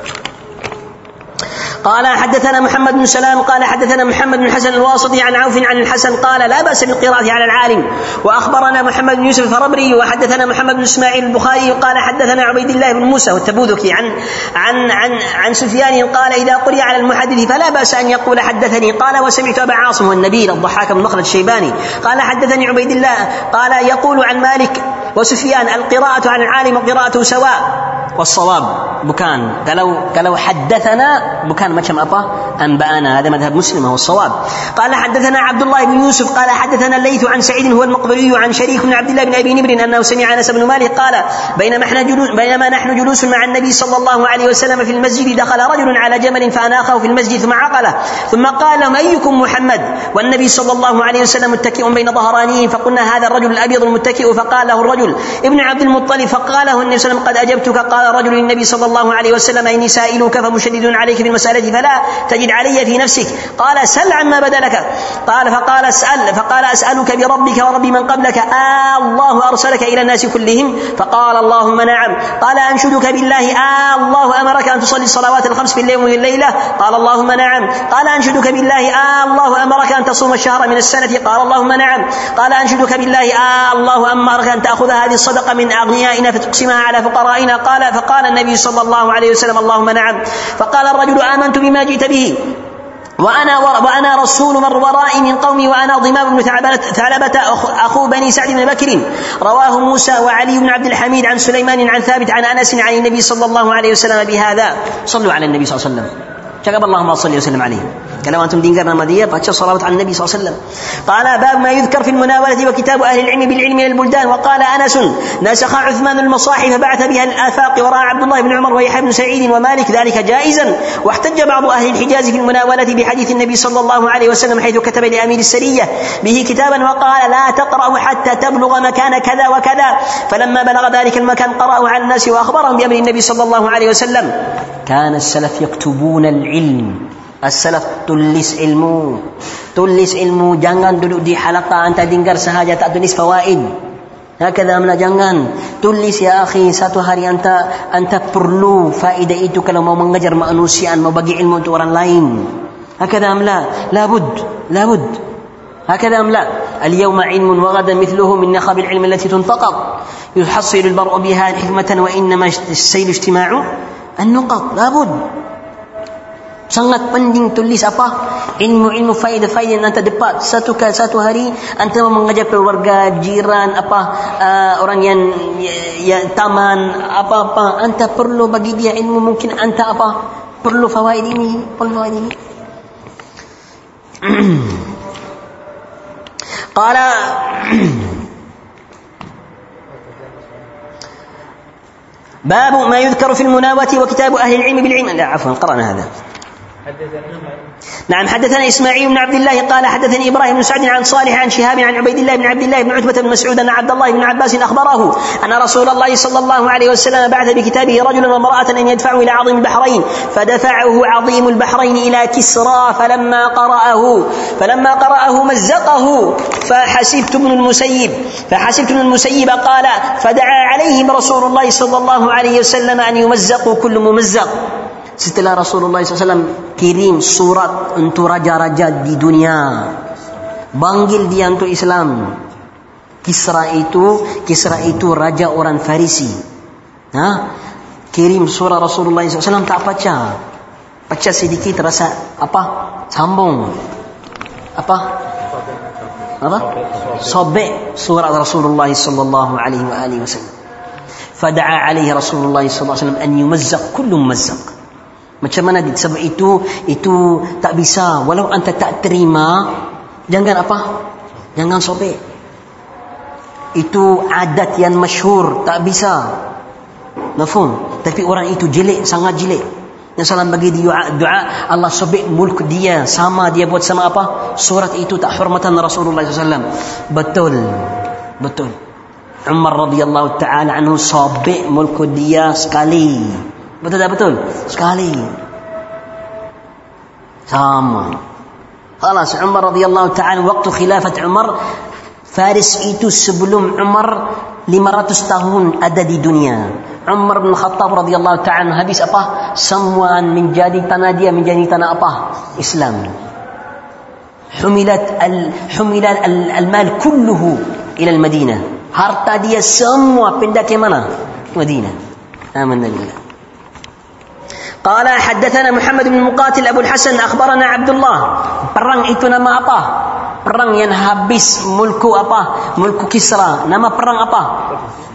قال حدثنا محمد بن سلام قال حدثنا محمد بن حسن الواسطي عن عوف عن الحسن قال لا بأس بالقراءة على العالم. وأخبرنا محمد بن يوسف الفربري وحدثنا محمد بن إسماعيل البخاري قال حدثنا عبيد الله بن موسى والتبوذكي عن عن عن عن سفيان قال إذا قرئ على المحدث فلا بأس أن يقول حدثني. قال وسمعت أبا عاصم والنبيل الضحاك بن مخلد الشيباني. قال حدثني عبيد الله قال يقول عن مالك وسفيان القراءة على العالم وقراءته سواء. والصواب بكان قالوا قالوا حدثنا بكان ما كم أبا أنبأنا. هذا مذهب مسلم هو الصواب. قال حدثنا عبد الله بن يوسف قال حدثنا الليث عن سعيد هو المقبري عن شريك بن عبد الله بن أبي نمر أنه سمع أنس بن مالك قال بينما إحنا جلوس بينما نحن جلوس مع النبي صلى الله عليه وسلم في المسجد دخل رجل على جمل فأناخه في المسجد ثم عقله. ثم قال لهم أيكم محمد؟ والنبي صلى الله عليه وسلم متكئ بين ظهرانيهم فقلنا هذا الرجل الأبيض المتكئ. فقال له الرجل ابن عبد المطلب فقاله النبي صلى الله عليه وسلم قد أجبتك قال رجل للنبي صلى الله عليه وسلم إني سائلك فمشدد عليك في المسألة فلا تجد علي في نفسك. قال سل عما بدا لك قال فقال اسأل. فقال أسألك بربك ورب من قبلك. آه الله أرسلك إلى الناس كلهم؟ فقال اللهم نعم. قال أنشدك بالله؟ آه الله أمرك أن تصلي الصلوات الخمس في الليل والليلة قال اللهم نعم. قال أنشدك بالله؟ آه الله أمرك أن تصوم الشهر من السنة قال اللهم نعم. قال أنشدك بالله؟ آه الله أمرك أن تأخذ هذه الصدقة من أغنيائنا فتقسمها على فقرائنا. قال فقال النبي صلى الله عليه وسلم اللهم نعم. فقال الرجل آمنت بما جئت به. وأنا وأنا رسول من ورائي من قومي وأنا ضمام بن ثعلبة أخو بني سعد بن بكر. رواه موسى وعلي بن عبد الحميد عن سليمان عن ثابت عن أنس عن النبي صلى الله عليه وسلم بهذا. صلوا على النبي صلى الله عليه وسلم. شكر اللهم صل وسلم عليه. قالوا أنتم دين قرنا مدية باتشا صلوات على النبي صلى الله عليه وسلم. قال باب ما يذكر في المناولة وكتاب أهل العلم بالعلم من البلدان. وقال أنس نسخ عثمان المصاحف فبعث بها الآفاق ورأى عبد الله بن عمر ويحيى بن سعيد ومالك ذلك جائزا. واحتج بعض أهل الحجاز في المناولة بحديث النبي صلى الله عليه وسلم حيث كتب لأمير السرية به كتابا وقال لا تقرأ حتى تبلغ مكان كذا وكذا. فلما بلغ ذلك المكان قرأه على الناس وأخبرهم بأمر النبي صلى الله عليه وسلم. كان السلف يكتبون العلم As-salaf tulis ilmu. Tulis ilmu. Jangan duduk di halaqah anta dengar sahaja tak tulis fawaid. Hakada amla jangan. Tulis ya akhi satu hari anta anta perlu faedah itu kalau mau mengajar manusia, mau bagi ilmu untuk orang lain. Hakada amla. Labud. Labud. هكذا أم لا اليوم علم وغدا مثله من نخب العلم التي تنتقط يحصل المرء بها حكمة وإنما السيل اجتماع النقط لابد sangat penting tulis apa ilmu-ilmu faedah-faedah yang anda dapat satu kali satu hari anda mengajar keluarga jiran apa uh, orang yang ya, ya, taman apa-apa anda perlu bagi dia ilmu mungkin anda apa perlu fawaid ini perlu fawaid ini قال باب ما يذكر في المناوة وكتاب أهل العلم بالعلم لا عفوا قرأنا هذا نعم حدثنا إسماعيل بن عبد الله قال حدثني إبراهيم بن سعد عن صالح عن شهاب عن عبيد الله بن عبد الله بن عتبة بن مسعود أن عبد الله بن عباس أخبره أن رسول الله صلى الله عليه وسلم بعث بكتابه رجلا وامرأة أن يدفعوا إلى عظيم البحرين فدفعه عظيم البحرين إلى كسرى فلما قرأه فلما قرأه مزقه فحسبت ابن المسيب فحسبت ابن المسيب قال فدعا عليهم رسول الله صلى الله عليه وسلم أن يمزقوا كل ممزق. Setelah Rasulullah SAW kirim surat untuk raja-raja di dunia panggil dia untuk Islam. Kisra itu Kisra itu raja orang Farisi. Ha? kirim surat Rasulullah SAW tak baca. Baca sedikit rasa apa? Sambung. Apa? Apa? Sobek surat Rasulullah sallallahu alaihi wasallam. Fada'a alaihi Rasulullah sallallahu alaihi wasallam an yumazzaq Macam mana sebab itu itu tak bisa walau anda tak terima jangan apa? Jangan sobek. Itu adat yang masyhur tak bisa. Mafhum? Tapi orang itu jelek sangat jelek. Yang salam bagi dia doa Allah sobek mulk dia sama dia buat sama apa? Surat itu tak hormatan Rasulullah SAW. Betul. Betul. Umar radhiyallahu taala anhu sobek mulk dia sekali. Betul tak betul? Sekali. Sama. Khalas Umar radhiyallahu ta'ala waktu khilafat Umar Faris itu sebelum Umar 500 tahun ada di dunia. Umar bin Khattab radhiyallahu ta'ala habis apa? Semua menjadi tanah dia menjadi tanah apa? Islam. Humilat al humilat al, al mal kulluhu ila al Madinah. Harta dia semua pindah ke mana? Madinah. Amanna billah. قال حدثنا محمد بن مقاتل أبو الحسن أخبرنا عبد الله برنغ إتنا ما أبا perang yang habis ملكه apa ملك كسرى nama perang apa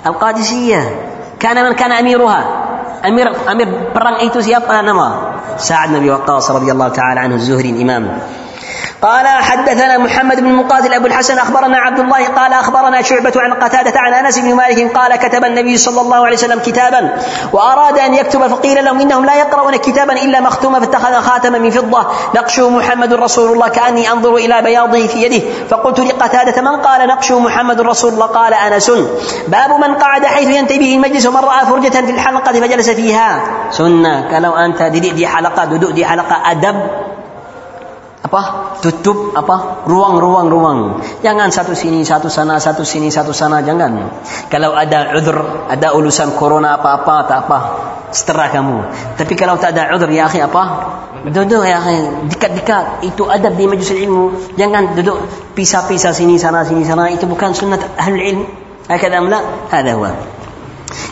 القادسية كان من كان أميرها أمير أمير perang itu siapa nama سعد بن أبي وقاص رضي الله تعالى عنه الزهري الإمام قال حدثنا محمد بن مقاتل أبو الحسن أخبرنا عبد الله قال أخبرنا شعبة عن قتادة عن أنس بن مالك قال كتب النبي صلى الله عليه وسلم كتابا وأراد أن يكتب فقيل لهم إنهم لا يقرؤون كتابا إلا مختوما فاتخذ خاتما من فضة. نقشه محمد رسول الله كأني أنظر إلى بياضه في يده. فقلت لقتادة من قال نقشه محمد رسول الله؟ قال أنس. باب من قعد حيث ينتهي به المجلس ومن رأى فرجة في الحلقة فجلس فيها. سنة. كلو أنت دي, حلقة دuduk دي حلقة. أدب. apa? Tutup apa? Ruang-ruang ruang jangan satu sini satu sana satu sini satu sana. Jangan. Kalau ada udur ada ulusan corona apa-apa tak apa. Seterah kamu. Tapi kalau tak ada udur ya akhi apa? Duduk ya akhi. Dekat-dekat. Itu adab di majlis ilmu. Jangan duduk pisah-pisah sini sana sini sana. Itu bukan sunnah ahli ilmu hakadamla hadha huwa.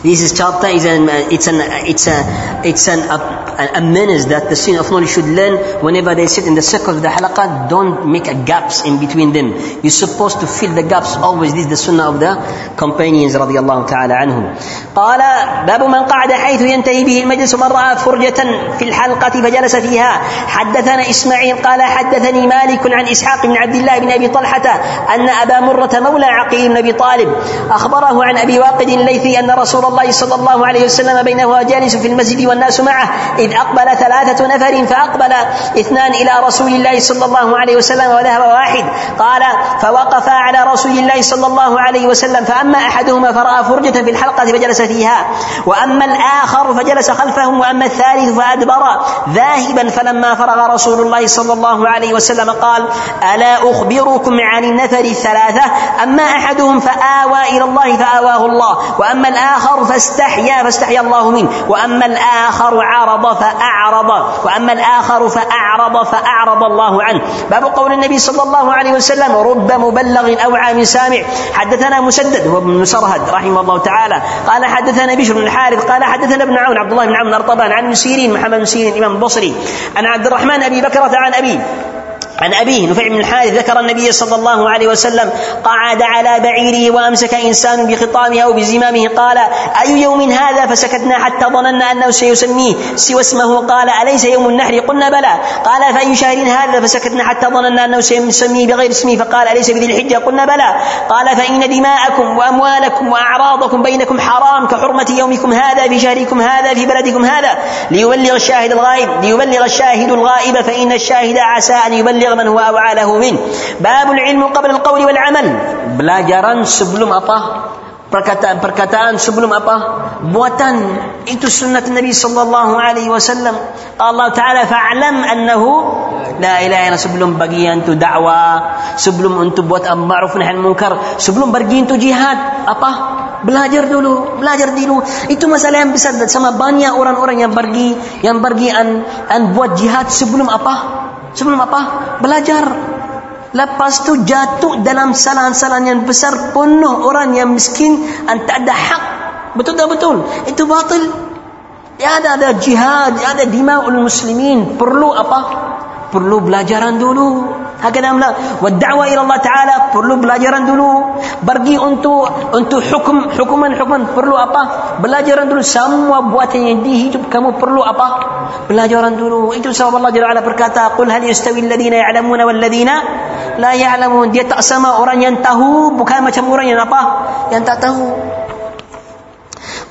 This is chapter is an it's an it's a it's an a, a menace that the student of knowledge should learn whenever they sit in the circle of the halaqah. Don't make a gaps in between them. You're supposed to fill the gaps always. This is the sunnah of the companions رضي الله تعالى عنهم. قال باب من قعد حيث ينتهي به المجلس ومن رأى فرجة في الحلقة فجلس فيها. حدثنا إسماعيل قال حدثني مالك عن إسحاق بن عبد الله بن أبي طلحة أن أبا مرة مولى عقيل بن أبي طالب أخبره عن أبي واقد الليثي أن رسول الله صلى الله عليه وسلم بينه جالس في المسجد والناس معه إذ أقبل ثلاثة نفر فأقبل اثنان إلى رسول الله صلى الله عليه وسلم وذهب واحد. قال فوقف على رسول الله صلى الله عليه وسلم فأما أحدهما فرأى فرجة في الحلقة فجلس فيها. وأما الآخر فجلس خلفهم وأما الثالث فأدبر ذاهبا فلما فرغ رسول الله صلى الله عليه وسلم قال ألا أخبركم عن النفر الثلاثة؟ أما أحدهم فآوى إلى الله فآواه الله. وأما الآخر فاستحيا فاستحيا الله منه وأما الآخر عرض فأعرض. وأما الآخر فأعرض فأعرض الله عنه. باب قول النبي صلى الله عليه وسلم رب مبلغ أو عام سامع. حدثنا مسدد هو ابن رحمه الله تعالى. قال حدثنا بشر بن الحارث قال حدثنا ابن عون عبد الله بن عون الارطبان عن سيرين محمد بن سيرين الإمام البصري. عن عبد الرحمن أبي بكرة عن أبي عن أبيه نفع بن الحارث ذكر النبي صلى الله عليه وسلم قعد على بعيره وأمسك إنسان بخطامه أو بزمامه قال أي يوم هذا؟ فسكتنا حتى ظننا أنه سيسميه. سوى اسمه قال أليس يوم النحر؟ قلنا بلى. قال فأي شهر هذا فسكتنا حتى ظننا أنه سيسميه بغير اسمه فقال أليس بذي الحجة؟ قلنا بلى. قال فإن دماءكم وأموالكم وأعراضكم بينكم حرام كحرمة يومكم هذا في شهركم هذا في بلدكم هذا. ليبلغ الشاهد الغائب ليبلغ الشاهد الغائب فإن الشاهد عسى أن يبلغ kejar man huwa aw'alahu min. Babul ilmu qabla al-qawli wal amal. Belajaran sebelum apa? perkataan-perkataan sebelum apa? Buatan. Itu sunnat Nabi sallallahu alaihi wasallam. Allah taala fa'lam annahu la ilaha illallah. Sebelum bagian tu dakwah sebelum untuk buat amar ma'ruf nahi munkar sebelum bagian tu jihad apa? Belajar dulu belajar dulu. Itu masalah yang besar. Sama banyak orang-orang yang pergi yang pergi an, an buat jihad sebelum apa? Sebelum apa belajar Lepas tu jatuh dalam kesalahan-kesalahan yang besar penuh orang yang miskin dan tak ada hak. Betul tak betul? Itu batil. Ya ada ada jihad, ya ada dima'ul muslimin. Perlu apa? Perlu belajaran dulu. Hakada amla. Wa da'wa ila Allah Ta'ala perlu belajaran dulu. Pergi untuk untuk hukum hukuman hukuman perlu apa? Belajaran dulu semua buatan yang di hidup kamu perlu apa? Belajaran dulu. Itu sebab Allah Jalla ala berkata, "Qul hal yastawi alladhina ya'lamuna wal ladhina la ya'lamun." Dia tak sama orang yang tahu bukan macam orang yang apa? Yang tak tahu.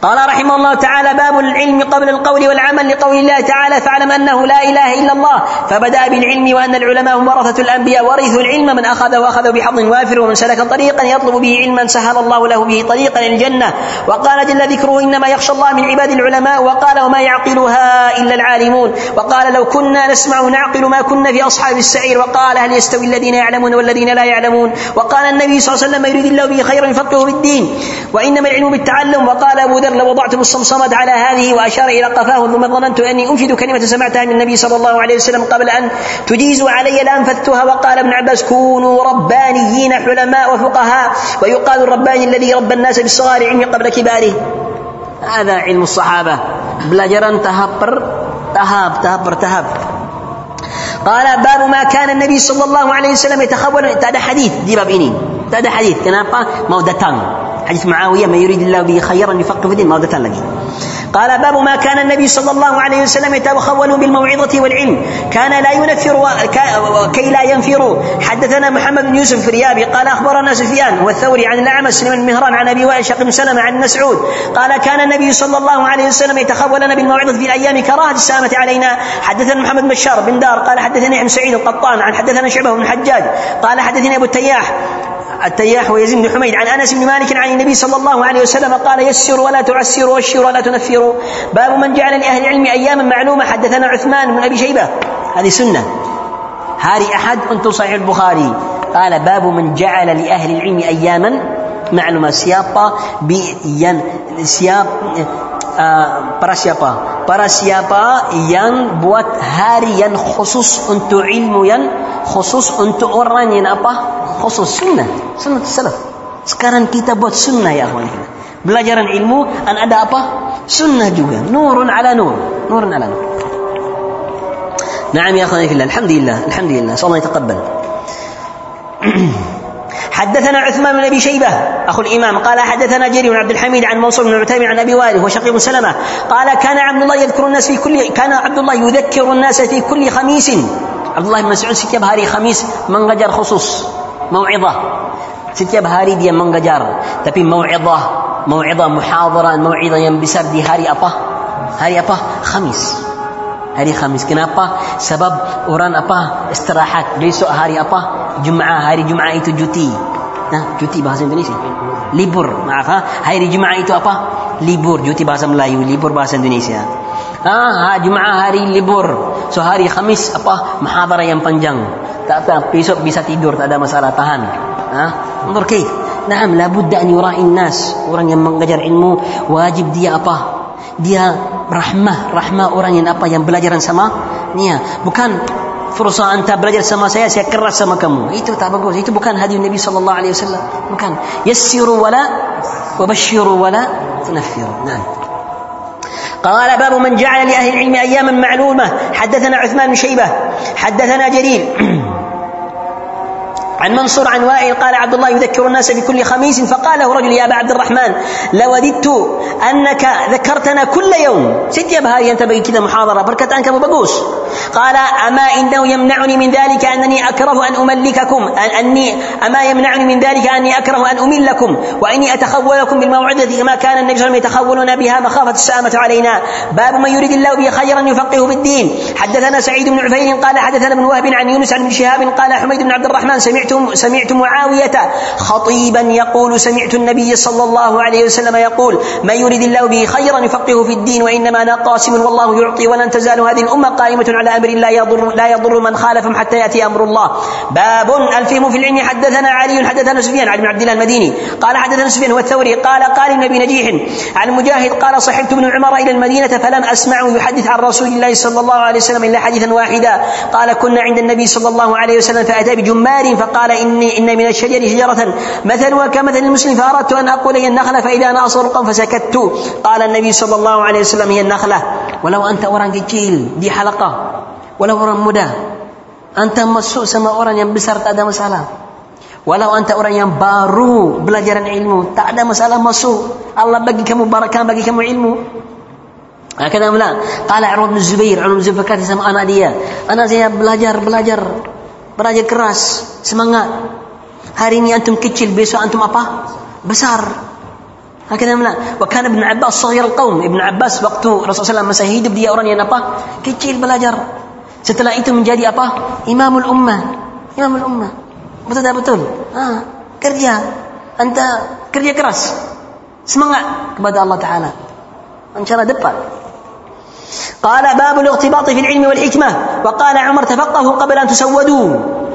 قال رحمه الله تعالى باب العلم قبل القول والعمل لقول الله تعالى فاعلم أنه لا إله إلا الله. فبدأ بالعلم وأن العلماء هم ورثة الأنبياء. ورثوا العلم من اخذ واخذ بحظ وافر ومن سلك طريقا يطلب به علما سهل الله له به طريقا الجنة. وقال جل ذكره إنما يخشى الله من عباد العلماء. وقال وما يعقلها إلا العالمون. وقال لو كنا نسمع نعقل ما كنا في أصحاب السعير. وقال هل يستوي الذين يعلمون والذين لا يعلمون؟ وقال النبي صلى الله عليه وسلم يريد الله به خيرا يفقهه بالدين. وإنما العلم بالتعلم. وقال أبو جابر لوضعتم الصمصمة على هذه وأشار إلى قفاه ثم ظننت أني أنشد كلمة سمعتها من النبي صلى الله عليه وسلم قبل أن تجيزوا علي لأنفذتها وقال ابن عباس كونوا ربانيين حلماء وفقهاء. ويقال الرباني الذي ربى الناس بالصغار علم قبل كباره. هذا علم الصحابة. belajaran tahap tahap per tahap قال باب ما كان النبي صلى الله عليه وسلم يتخول tak ada hadis di bab ini tak ada hadis حديث معاوية ما يريد الله به خيرا يفقه في الدين. ما لك. قال باب ما كان النبي صلى الله عليه وسلم يتخول بالموعظة والعلم. كان لا ينفر كي لا ينفروا حدثنا محمد بن يوسف الريابي قال أخبرنا سفيان والثوري عن الأعمى سليمان المهران عن أبي وائل بن سلمة عن مسعود. قال كان النبي صلى الله عليه وسلم يتخولنا بالموعظة في الأيام كراهة السامة علينا. حدثنا محمد بشار بن دار. قال حدثني عن سعيد القطان عن حدثنا شعبة بن الحجاج قال حدثني أبو التياح. التياح ويزيد بن حميد عن أنس بن مالك عن النبي صلى الله عليه وسلم قال يسروا ولا تعسروا واشروا ولا تنفروا. باب من جعل لأهل العلم أياما معلومة حدثنا عثمان بن أبي شيبة. هذه سنة. هذه أحد أنتم صحيح البخاري. قال باب من جعل لأهل العلم أياما معلومة. siapa yang siap Eh, para siapa? Para siapa yang buat hari yang khusus untuk ilmu yang khusus untuk orang yang apa? Khusus sunnah, sunnah salaf. Sekarang kita buat sunnah ya akhwan kita. Belajaran ilmu dan ada apa? Sunnah juga. Nurun ala nur, nurun ala nur. Naam ya akhwan fillah, alhamdulillah, alhamdulillah. Sallallahu yataqabbal. حدثنا عثمان بن أبي شيبة أخو الإمام قال حدثنا جرير بن عبد الحميد عن منصور بن عتيم عن أبي وائل وشقيق بن سلمة قال كان عبد الله يذكر الناس في كل كان عبد الله يذكر الناس في كل خميس. عبد الله بن مسعود setiap hari Khamis mengajar khusus mau'izah setiap hari dia mengajar tapi mau'izah mau'izah muhadarah mau'izah yang besar di hari apa Khamis hari Kamis. Kenapa? Sebab orang apa? Istirahat. Besok hari apa? Jumaat. Hari Jumaat itu cuti. Nah, cuti bahasa Indonesia. Libur. Maaf ha? Hari Jumaat itu apa? Libur. Cuti bahasa Melayu, libur bahasa Indonesia. Ah, Jumaat hari libur. So hari Kamis apa? Muhadarah yang panjang. Tak apa, besok bisa tidur, tak ada masalah, tahan. Ah, Nah, labudda an yura'in nas. Orang yang mengajar ilmu wajib dia apa? Dia rahmah rahmah orang yang apa yang belajaran sama dia bukan فرصة أن belajar sama saya, saya keras sama kamu. Itu tak bagus. Itu bukan hadis Nabi sallallahu alaihi wasallam. Bukan. Yassiru wala وبشروا ولا تنفروا. نعم. قال باب من جعل لأهل العلم أياما معلومة حدثنا عثمان بن شيبة حدثنا جرير عن منصور عن وائل قال عبد الله يذكر الناس بكل خميس فقال له رجل يا أبا عبد الرحمن لوددت أنك ذكرتنا كل يوم. ست يا أنت بقي كذا محاضرة بركة عنك أبو بقوس. قال أما إنه يمنعني من ذلك أنني أكره أن أملككم اني أما يمنعني من ذلك أني أكره أن أملكم وإني أتخولكم بالموعظه كما كان النبي صلى الله عليه وسلم يتخولنا بها مخافة السامة علينا. باب من يريد الله به خيرا يفقهه بالدين. حدثنا سعيد بن عفير قال حدثنا ابن وهب عن يونس عن ابن شهاب قال حميد بن عبد الرحمن سمعت سمعت سمعت معاوية خطيبا يقول سمعت النبي صلى الله عليه وسلم يقول من يريد الله به خيرا يفقهه في الدين وإنما أنا قاسم والله يعطي ولن تزال هذه الأمة قائمة على أمر لا يضر لا يضر من خالفهم حتى يأتي أمر الله باب ألفهم في العلم حدثنا علي حدثنا سفيان عن عبد الله المديني قال حدثنا سفيان هو الثوري قال قال النبي نجيح عن مجاهد قال صحبت ابن عمر إلى المدينة فلم أسمعه يحدث عن رسول الله صلى الله عليه وسلم إلا حديثا واحدا قال كنا عند النبي صلى الله عليه وسلم فأتى بجمار فقال إني إن من الشجر شجرة مثلها كمثل المسلم فأردت أن أقول هي النخلة فإذا أنا أصر القوم فسكت قال النبي صلى الله عليه وسلم هي النخلة ولو أنت orang kecil di halaqah walau orang muda anta masuk sama orang yang besar tak ada masalah walau anta orang yang baru belajaran ilmu tak ada masalah masuk Allah bagi kamu barakah bagi kamu ilmu هكذا لا قال عروة بن الزبير عروة بن الزبير kata sama anak dia anak saya belajar belajar Beraja keras, semangat. Hari ini antum kecil, besok antum apa? Besar. Akhirnya mana? Wa kana Ibn Abbas saghir kaum. Ibn Abbas waktu Rasulullah SAW masa hidup dia orang yang apa? Kecil belajar. Setelah itu menjadi apa? Imamul Ummah. Imamul Ummah. Betul tak betul? Ha, kerja. Anta kerja keras. Semangat kepada Allah Ta'ala. Ancana depan. قال باب الاغتباط في العلم والحكمة. وقال عمر تفقهوا قبل أن تسودوا.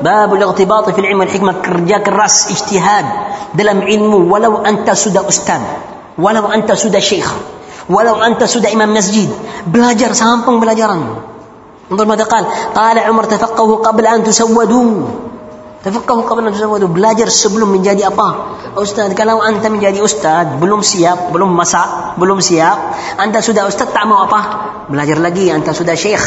باب الاغتباط في العلم والحكمة. kerja keras اجتهاد dalam ilmu walau anta sudah ustaz walau anta sudah syekh walau anta sudah imam masjid belajar sampung belajaran انظر ماذا قال. قال عمر تفقهوا قبل أن تسودوا. Tafaqahu qabla itu belajar sebelum menjadi apa? Ustaz, kalau anda menjadi ustaz, belum siap, belum masak, belum siap, anda sudah ustaz tak mau apa? Belajar lagi, anda sudah syekh.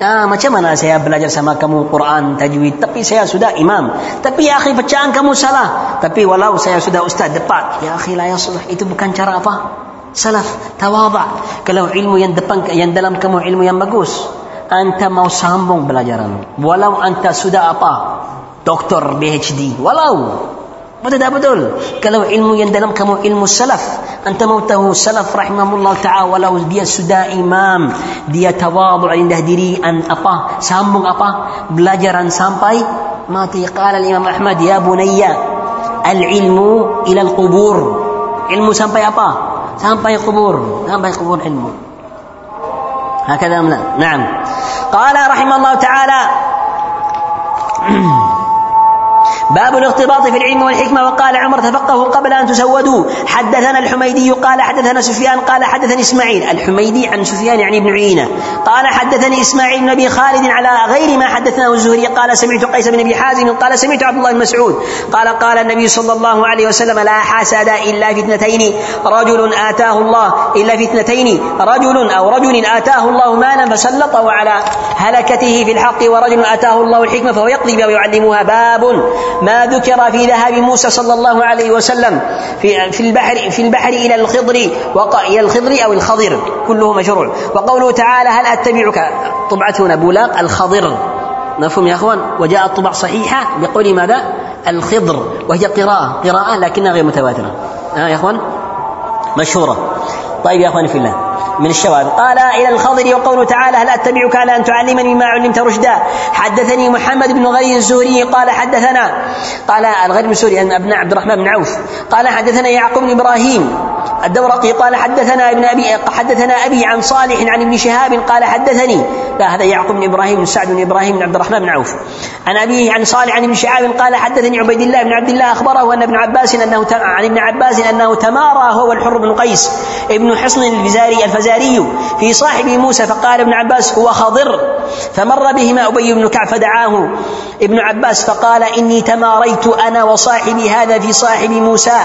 Ah, macam mana saya belajar sama kamu Quran, tajwid, tapi saya sudah imam. Tapi ya akhi, pecahan kamu salah. Tapi walau saya sudah ustaz depan, ya akhi la yaslah. Itu bukan cara apa? Salaf, tawadha. Kalau ilmu yang depan yang dalam kamu ilmu yang bagus, anta mau sambung belajaran. Walau anta sudah apa? Doktor PhD. Walau Betul tak betul? Kalau ilmu yang dalam kamu ilmu salaf, anta mau tahu salaf rahimahullah ta'ala walau dia sudah imam, dia tawadhu indah diri an apa? Sambung apa? Belajaran sampai mati. Qala Imam Ahmad ya bunayya, al-ilmu ila al-qubur. Ilmu sampai apa? Sampai kubur, sampai kubur ilmu. هكذا نعم. قال رحمه الله تعالى باب الاغتباط في العلم والحكمة. وقال عمر تفقهوا قبل أن تسودوا. حدثنا الحميدي قال حدثنا سفيان قال حدثني إسماعيل. الحميدي عن سفيان يعني ابن عيينة. قال حدثني إسماعيل بن أبي خالد على غير ما حدثناه الزهري. قال سمعت قيس بن أبي حازم. قال سمعت عبد الله بن مسعود. قال قال النبي صلى الله عليه وسلم لا حسد إلا في اثنتين. رجل آتاه الله إلا في اثنتين. رجل أو رجل آتاه الله مالا فسلطه على هلكته في الحق. ورجل آتاه الله الحكمة فهو يقضي بها ويعلمها. باب ما ذكر في ذهاب موسى صلى الله عليه وسلم في في البحر في البحر إلى الخضر إلى الخضر أو الخضر. كله مشروع وقوله تعالى هل أتبعك؟ طبعة هنا بولاق الخضر. مفهوم يا أخوان؟ وجاءت طبع صحيحة بقول ماذا؟ الخضر. وهي قراءة. قراءة لكنها غير متواترة. ها يا أخوان؟ مشهورة. طيب يا اخواني في الله. من الشواذ قال إلى الخضر وقوله تعالى هل أتبعك على أن تعلمني مما علمت رشدا؟ حدثني محمد بن غري الزهري قال حدثنا قال الغير سوري أن أبن عبد الرحمن بن عوف. قال حدثنا يعقوب بن إبراهيم الدورقي. قال حدثنا ابن ابي حدثنا أبي عن صالح عن ابن شهاب قال حدثني. لا هذا يعقوب بن إبراهيم بن سعد بن إبراهيم بن عبد الرحمن بن عوف. عن أبيه عن صالح عن ابن شهاب قال حدثني عبيد الله بن عبد الله أخبره أن ابن عباس أنه عن ابن عباس أنه تمارى هو الحر بن قيس ابن حصن الفزاري الفزاري في صاحب موسى فقال ابن عباس هو خضر فمر بهما أبي بن كعب فدعاه. ابن عباس فقال إني تماريت أنا وصاحبي هذا في صاحب موسى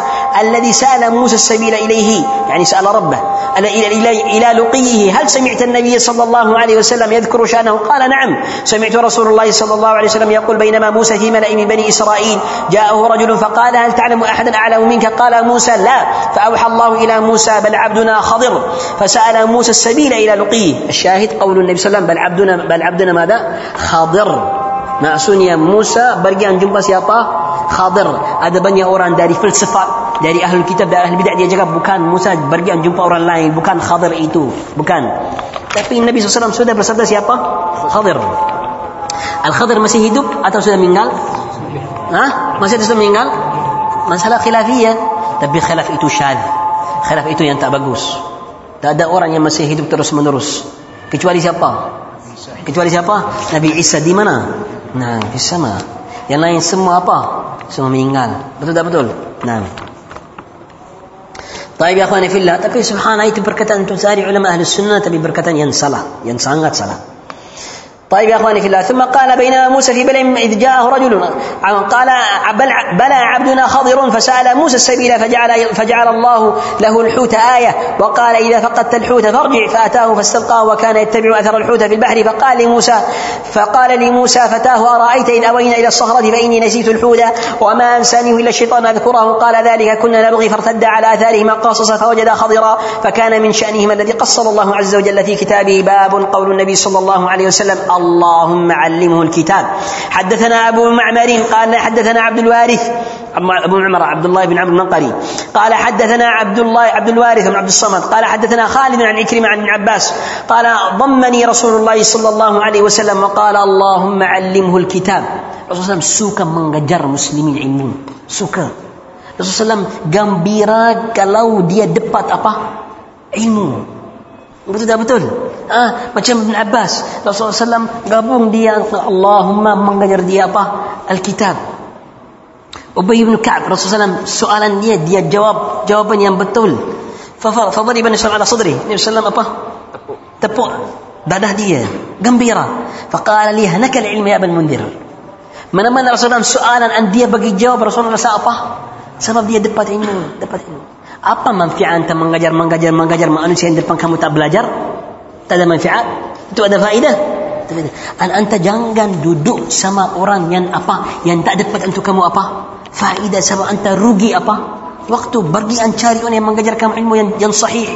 الذي سأل موسى السبيل إليه يعني سأل ربه إلى إلى لقيه هل سمعت النبي صلى الله عليه وسلم يذكر شأنه؟ قال نعم سمعت رسول الله صلى الله عليه وسلم يقول بينما موسى في ملأ من بني إسرائيل جاءه رجل فقال هل تعلم أحدا أعلم منك؟ قال موسى لا فأوحى الله إلى موسى بل عبدنا خضر فسال موسى السبيل الى لقيه الشاهد قول النبي صلى الله عليه وسلم بل عبدنا بل عبدنا ماذا خضر Maksudnya Musa pergi jumpa siapa? Khadir. Ada banyak orang dari filsafat, dari ahli kitab, dari ahli bidah dia cakap bukan Musa pergi jumpa orang lain, bukan Khadir itu, bukan. Tapi Nabi SAW sudah bersabda siapa? Khadir. Al-Khadir masih hidup atau sudah meninggal? Hah? Masih sudah meninggal? Masalah khilafiyah. Tapi khilaf itu syadh. Khilaf itu yang tak bagus. Tak ada orang yang masih hidup terus menerus. Kecuali siapa? Kecuali siapa? Nabi Isa di mana? Nah, di sama. Yang lain semua apa? Semua meninggal. Betul tak betul? Nah. Tapi aku ya akhwani fillah, tapi subhanallah itu perkataan itu sehari ulama ahli sunnah tapi perkataan yang salah, yang sangat salah. طيب يا أخواني في الله. ثم قال بينما موسى في بلد إذ جاءه رجل قال بل بلى عبدنا خضر فسأل موسى السبيل فجعل فجعل الله له الحوت آية. وقال إذا فقدت الحوت فارجع فأتاه فاستلقاه وكان يتبع أثر الحوت في البحر. فقال لموسى فقال لموسى فتاه أرأيت اذ أوينا إلى الصخرة فإني نسيت الحوت وما أنسانيه إلا الشيطان اذكره قال ذلك كنا نبغي فارتد على آثارهما قاصصا فوجدا خضرا. فكان من شأنهما الذي قصر الله عز وجل في كتابه باب قول النبي صلى الله عليه وسلم اللهم علمه الكتاب. حدثنا أبو معمر قال حدثنا عبد الوارث أبو معمر عبد الله بن عمرو المنقري. قال حدثنا عبد الله عبد الوارث بن عبد الصمد. قال حدثنا خالد عن عكرمة عن ابن عباس. قال ضمني رسول الله صلى الله عليه وسلم وقال اللهم علمه الكتاب. رسول الله suka mengajar muslimin ilmu suka Rasulullah SAW gembira kalau dia dapat apa ilmu Betul betul? Ah, macam Ibn Abbas. Rasulullah SAW gabung dia Allahumma mengajar dia apa? Alkitab. Ubay bin Ka'ab Rasulullah SAW soalan dia dia jawab jawaban yang betul. Nabi sallallahu alaihi sadri. Nabi sallallahu apa? Tepuk dadah dia. Gembira. Faqala li hanaka al-ilm ya Abul Mundir. Mana-mana Rasulullah soalan dan dia bagi jawab Rasulullah rasa apa? Sebab dia dapat ilmu, dapat ilmu. Apa manfaat anda mengajar, mengajar, mengajar manusia yang depan kamu tak belajar? Tak ada manfaat? Itu ada faedah? Dan anda jangan duduk sama orang yang apa? Yang tak dapat untuk kamu apa? Faedah sebab anda rugi apa? Waktu pergi dan cari orang yang mengajarkan ilmu yang, yang sahih.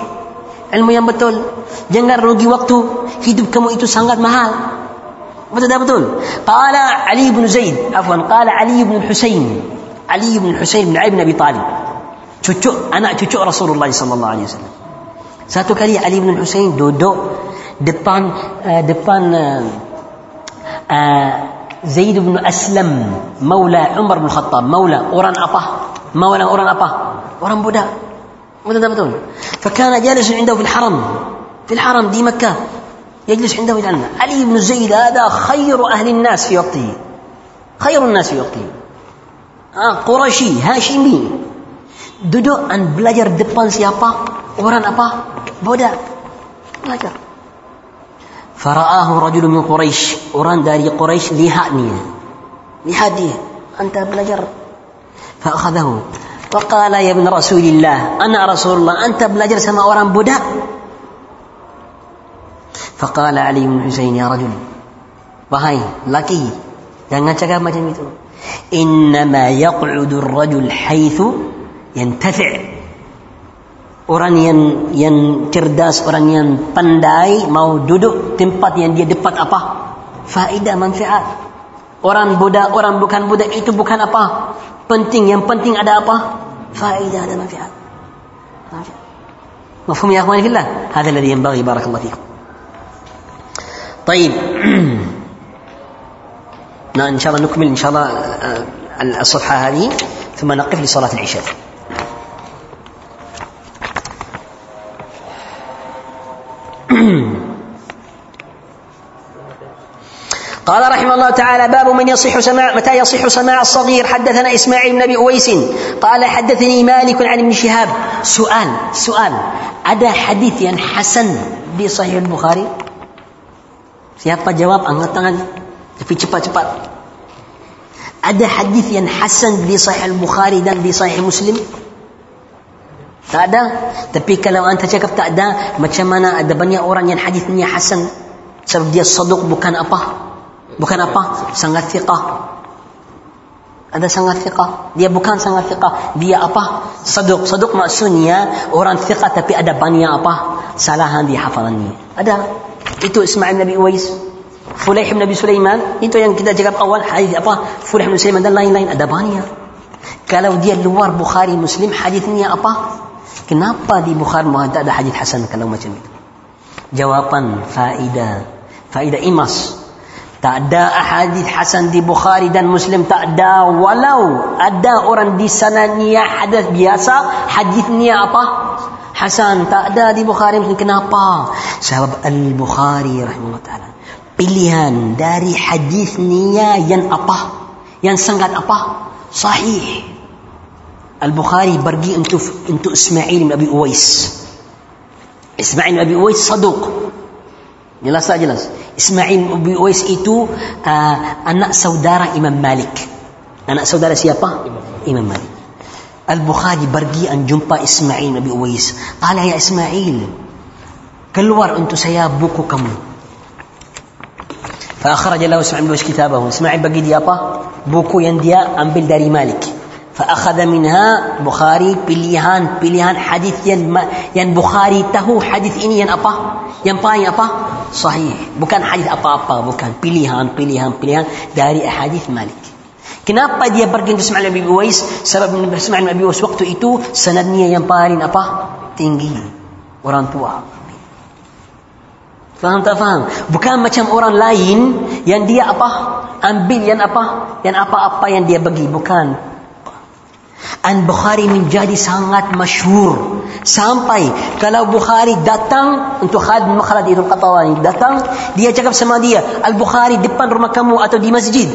Ilmu yang betul. Jangan rugi waktu. Hidup kamu itu sangat mahal. Betul tak betul? Qala Ali bin Zaid. Afwan. Qala Ali bin Husain. Ali bin Husain Ali bin Abi Talib. Cucu, anak cucu Rasulullah sallallahu alaihi wasallam. Satu kali Ali bin Husain duduk depan uh, depan uh, uh, Zaid bin Aslam maula Umar bin Khattab maula orang apa maula orang apa orang budak betul فكان جالس عنده في الحرم في الحرم دي مكة يجلس عنده الجنة علي بن زيد هذا خير أهل الناس في وقته خير الناس في وقته ah, Quraisy Hashimi duduk dan belajar depan siapa orang apa bodoh belajar Faraahu rajulun min Quraisy, orang dari Quraisy lihat dia. Lihat dia, anta belajar. Fa akhadahu. Ya ibn Rasulillah, ana Rasulullah, anta belajar sama orang budak? Fa qala Ali bin Husain ya rajul. Wahai laki, jangan cakap macam itu. Innama yaq'udu ar-rajul haitsu ينتفع orang yang yang cerdas, orang yang pandai mau duduk tempat yang dia dapat apa? Faedah manfaat. Orang budak, orang bukan budak itu bukan apa? Penting, yang penting ada apa? Faedah ada manfaat. مفهوم يا اخواني في الله هذا الذي ينبغي بارك الله فيكم طيب ان شاء الله نكمل ان شاء الله الصفحه هذه ثم نقف لصلاه العشاء قال رحمه الله تعالى باب من يصح سماع متى يصح سماع الصغير؟ حدثنا إسماعيل بن أبي أويس قال حدثني مالك عن ابن شهاب. سؤال سؤال. ادى حديث يعني حسن في صحيح البخاري siapa جواب angkat tangan في cepat-cepat. Ada hadis yang hasan di sahih al-bukhari dan di sahih Tak ada. Tapi kalau anda cakap tak ada, macam mana ada banyak orang yang hadisnya hasan. Sebab dia saduk bukan apa? Bukan apa? Sangat fiqah. Ada sangat fiqah. Dia bukan sangat fiqah. Dia apa? Saduk. Saduk maksudnya orang fiqah tapi ada banyak apa? Salahan di hafalannya. Ada. Itu Ismail Nabi Uwais. Fulaih bin Nabi Sulaiman. Itu yang kita cakap awal. Hadis apa? Fulaih bin Sulaiman dan lain-lain. Ada banyak. Kalau dia luar Bukhari Muslim, hadisnya apa? Kenapa di Bukhari Muhammad tak ada hadis hasan kalau macam itu? Jawapan faida, faida imas. Tak ada hadis hasan di Bukhari dan Muslim tak ada walau ada orang di sana niat hadis biasa hadisnya apa? Hasan tak ada di Bukhari Muslim kenapa? Sebab Al-Bukhari rahimahullah taala pilihan dari hadisnya yang apa? Yang sangat apa? Sahih. البخاري pergi untuk untuk إسماعيل بن أبي أويس. إسماعيل بن أبي أويس صدوق. جلس أه، جلس إسماعيل بن أبي أويس itu آه، anak saudara إمام مالك. anak saudara siapa؟ إمام مالك. البخاري pergi dan jumpa إسماعيل بن أبي أويس. قال يا إسماعيل keluar untuk saya buku kamu؟ فأخرج الله إسماعيل بن كتابه. إسماعيل bagi dia apa buku yang dia ambil dari مالك. فأخذ منها بخاري pilihan pilihan hadis yang yang Bukhari tahu hadis ini yang apa yang paling apa sahih bukan hadis apa-apa bukan pilihan pilihan pilihan dari hadis Malik Kenapa dia pergi ke Ismail bin Abi Uwais? Sebab Ismail bin Abi Uwais waktu itu sanadnya yang paling apa? Tinggi. Orang tua. Faham tak faham? Bukan macam orang lain yang dia apa? Ambil yang apa? Yang apa-apa yang dia bagi. Bukan. An Bukhari menjadi sangat masyhur sampai kalau Bukhari datang untuk Khalid bin Makhlad itu Qatawani datang dia cakap sama dia Al Bukhari depan rumah kamu atau di masjid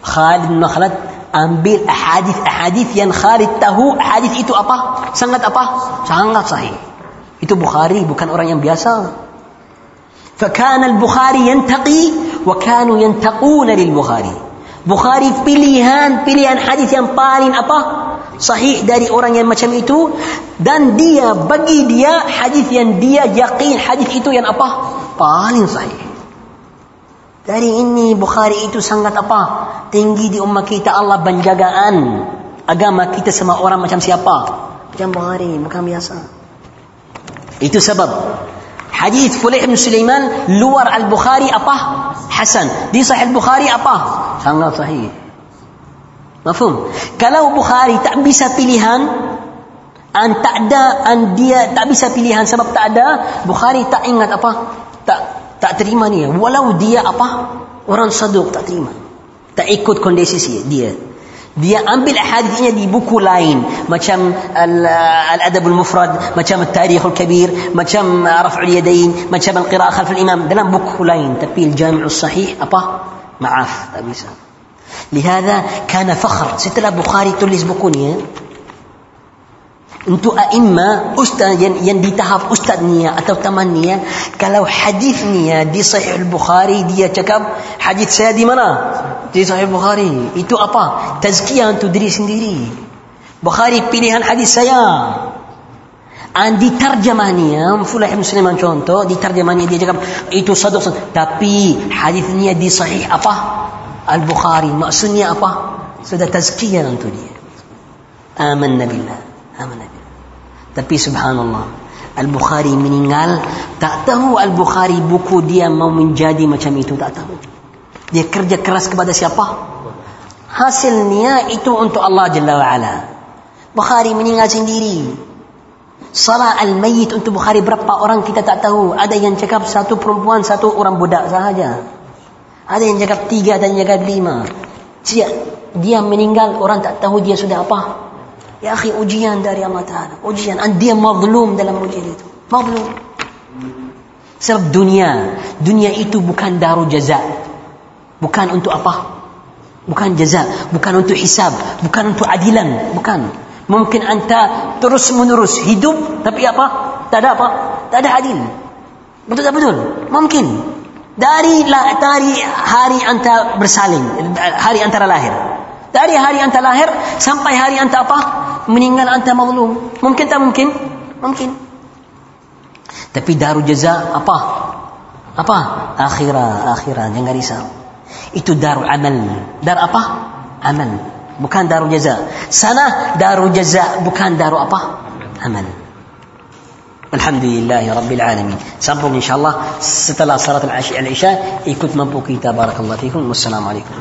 Khalid bin Makhlad ambil ahadith-ahadith yang Khalid tahu hadith itu apa? Sangat apa? Sangat sahih. Itu Bukhari bukan orang yang biasa. فكان البخاري ينتقي وكانوا ينتقون للبخاري Bukhari pilihan pilihan hadis yang paling apa sahih dari orang yang macam itu dan dia bagi dia hadis yang dia yakin hadis itu yang apa paling sahih dari ini Bukhari itu sangat apa tinggi di umat kita Allah penjagaan agama kita sama orang macam siapa macam Bukhari bukan biasa itu sebab Hadis Fulayh bin Sulaiman luar Al-Bukhari apa? Hasan. Di Sahih Al-Bukhari apa? Sangat sahih. Mafhum? Kalau Bukhari tak bisa pilihan, an tak ada, an dia tak bisa pilihan sebab tak ada, Bukhari tak ingat apa? Tak tak terima ni. Walau dia apa? Orang saduk tak terima. Tak ikut kondisi dia. dia ambil hadisnya di buku lain macam al-adab al-mufrad macam al-tarikh al-kabir macam raf'ul yadain macam al-qira'ah khalf al-imam dalam buku lain tapi al-jami' al-sahih apa maaf tak bisa لهذا كان فخر. سيدنا البخاري تلز بكوني انتو أئمة أستاذ يندي تهاف أستاذ نيا أتو تمان نيا كالو حديث نيا دي صحيح البخاري دي تكب حديث سادي منا دي صحيح البخاري. ايتو أبا تزكية انتو دري سندري بخاري بليهان حديث سيا. عندي دي ترجمة نيا فلاح مسلمان شونتو دي ترجمة نيا دي تكب ايتو صدق صدق. تبي حديث نيا دي صحيح أبا. Al-bukhari. Maksudnya apa? Sudah tazkiyah untuk dia. Amanna billah. Amanna billah. Tapi subhanallah Al-Bukhari meninggal. Tak tahu Al-Bukhari buku dia mau menjadi macam itu Tak tahu. Dia kerja keras kepada siapa? Hasilnya itu untuk Allah Jalla wa'ala. Bukhari meninggal sendiri. Salah al-mayyit untuk Bukhari berapa orang kita tak tahu. Ada yang cakap satu perempuan Satu orang budak sahaja Ada yang cakap tiga yang cakap lima dia, dia meninggal orang tak tahu dia sudah apa Ya akhi ujian dari Allah Ta'ala. Ujian. Dan dia mazlum dalam ujian itu. Mazlum. Sebab dunia. Dunia itu bukan daru jaza. Bukan untuk apa? Bukan jaza. Bukan untuk hisab. Bukan untuk adilan. Bukan. Mungkin anda terus menerus hidup. Tapi apa? Tak ada apa? Tak ada adil. Betul tak betul? Mungkin. Dari, dari hari anda bersalin. Hari antara lahir. Dari hari anda lahir sampai hari anda apa? Meninggal anda mazlum. Mungkin tak mungkin? Mungkin. Tapi daru jaza apa? Apa? Akhirah, akhirah. Jangan risau. Itu daru amal. Dar apa? Amal. Bukan daru jaza. Sana daru jaza. Bukan daru apa? Amal. الحمد لله رب العالمين سبق إن شاء الله ستلا صلاة العشاء يكون مبوكي بارك الله فيكم والسلام عليكم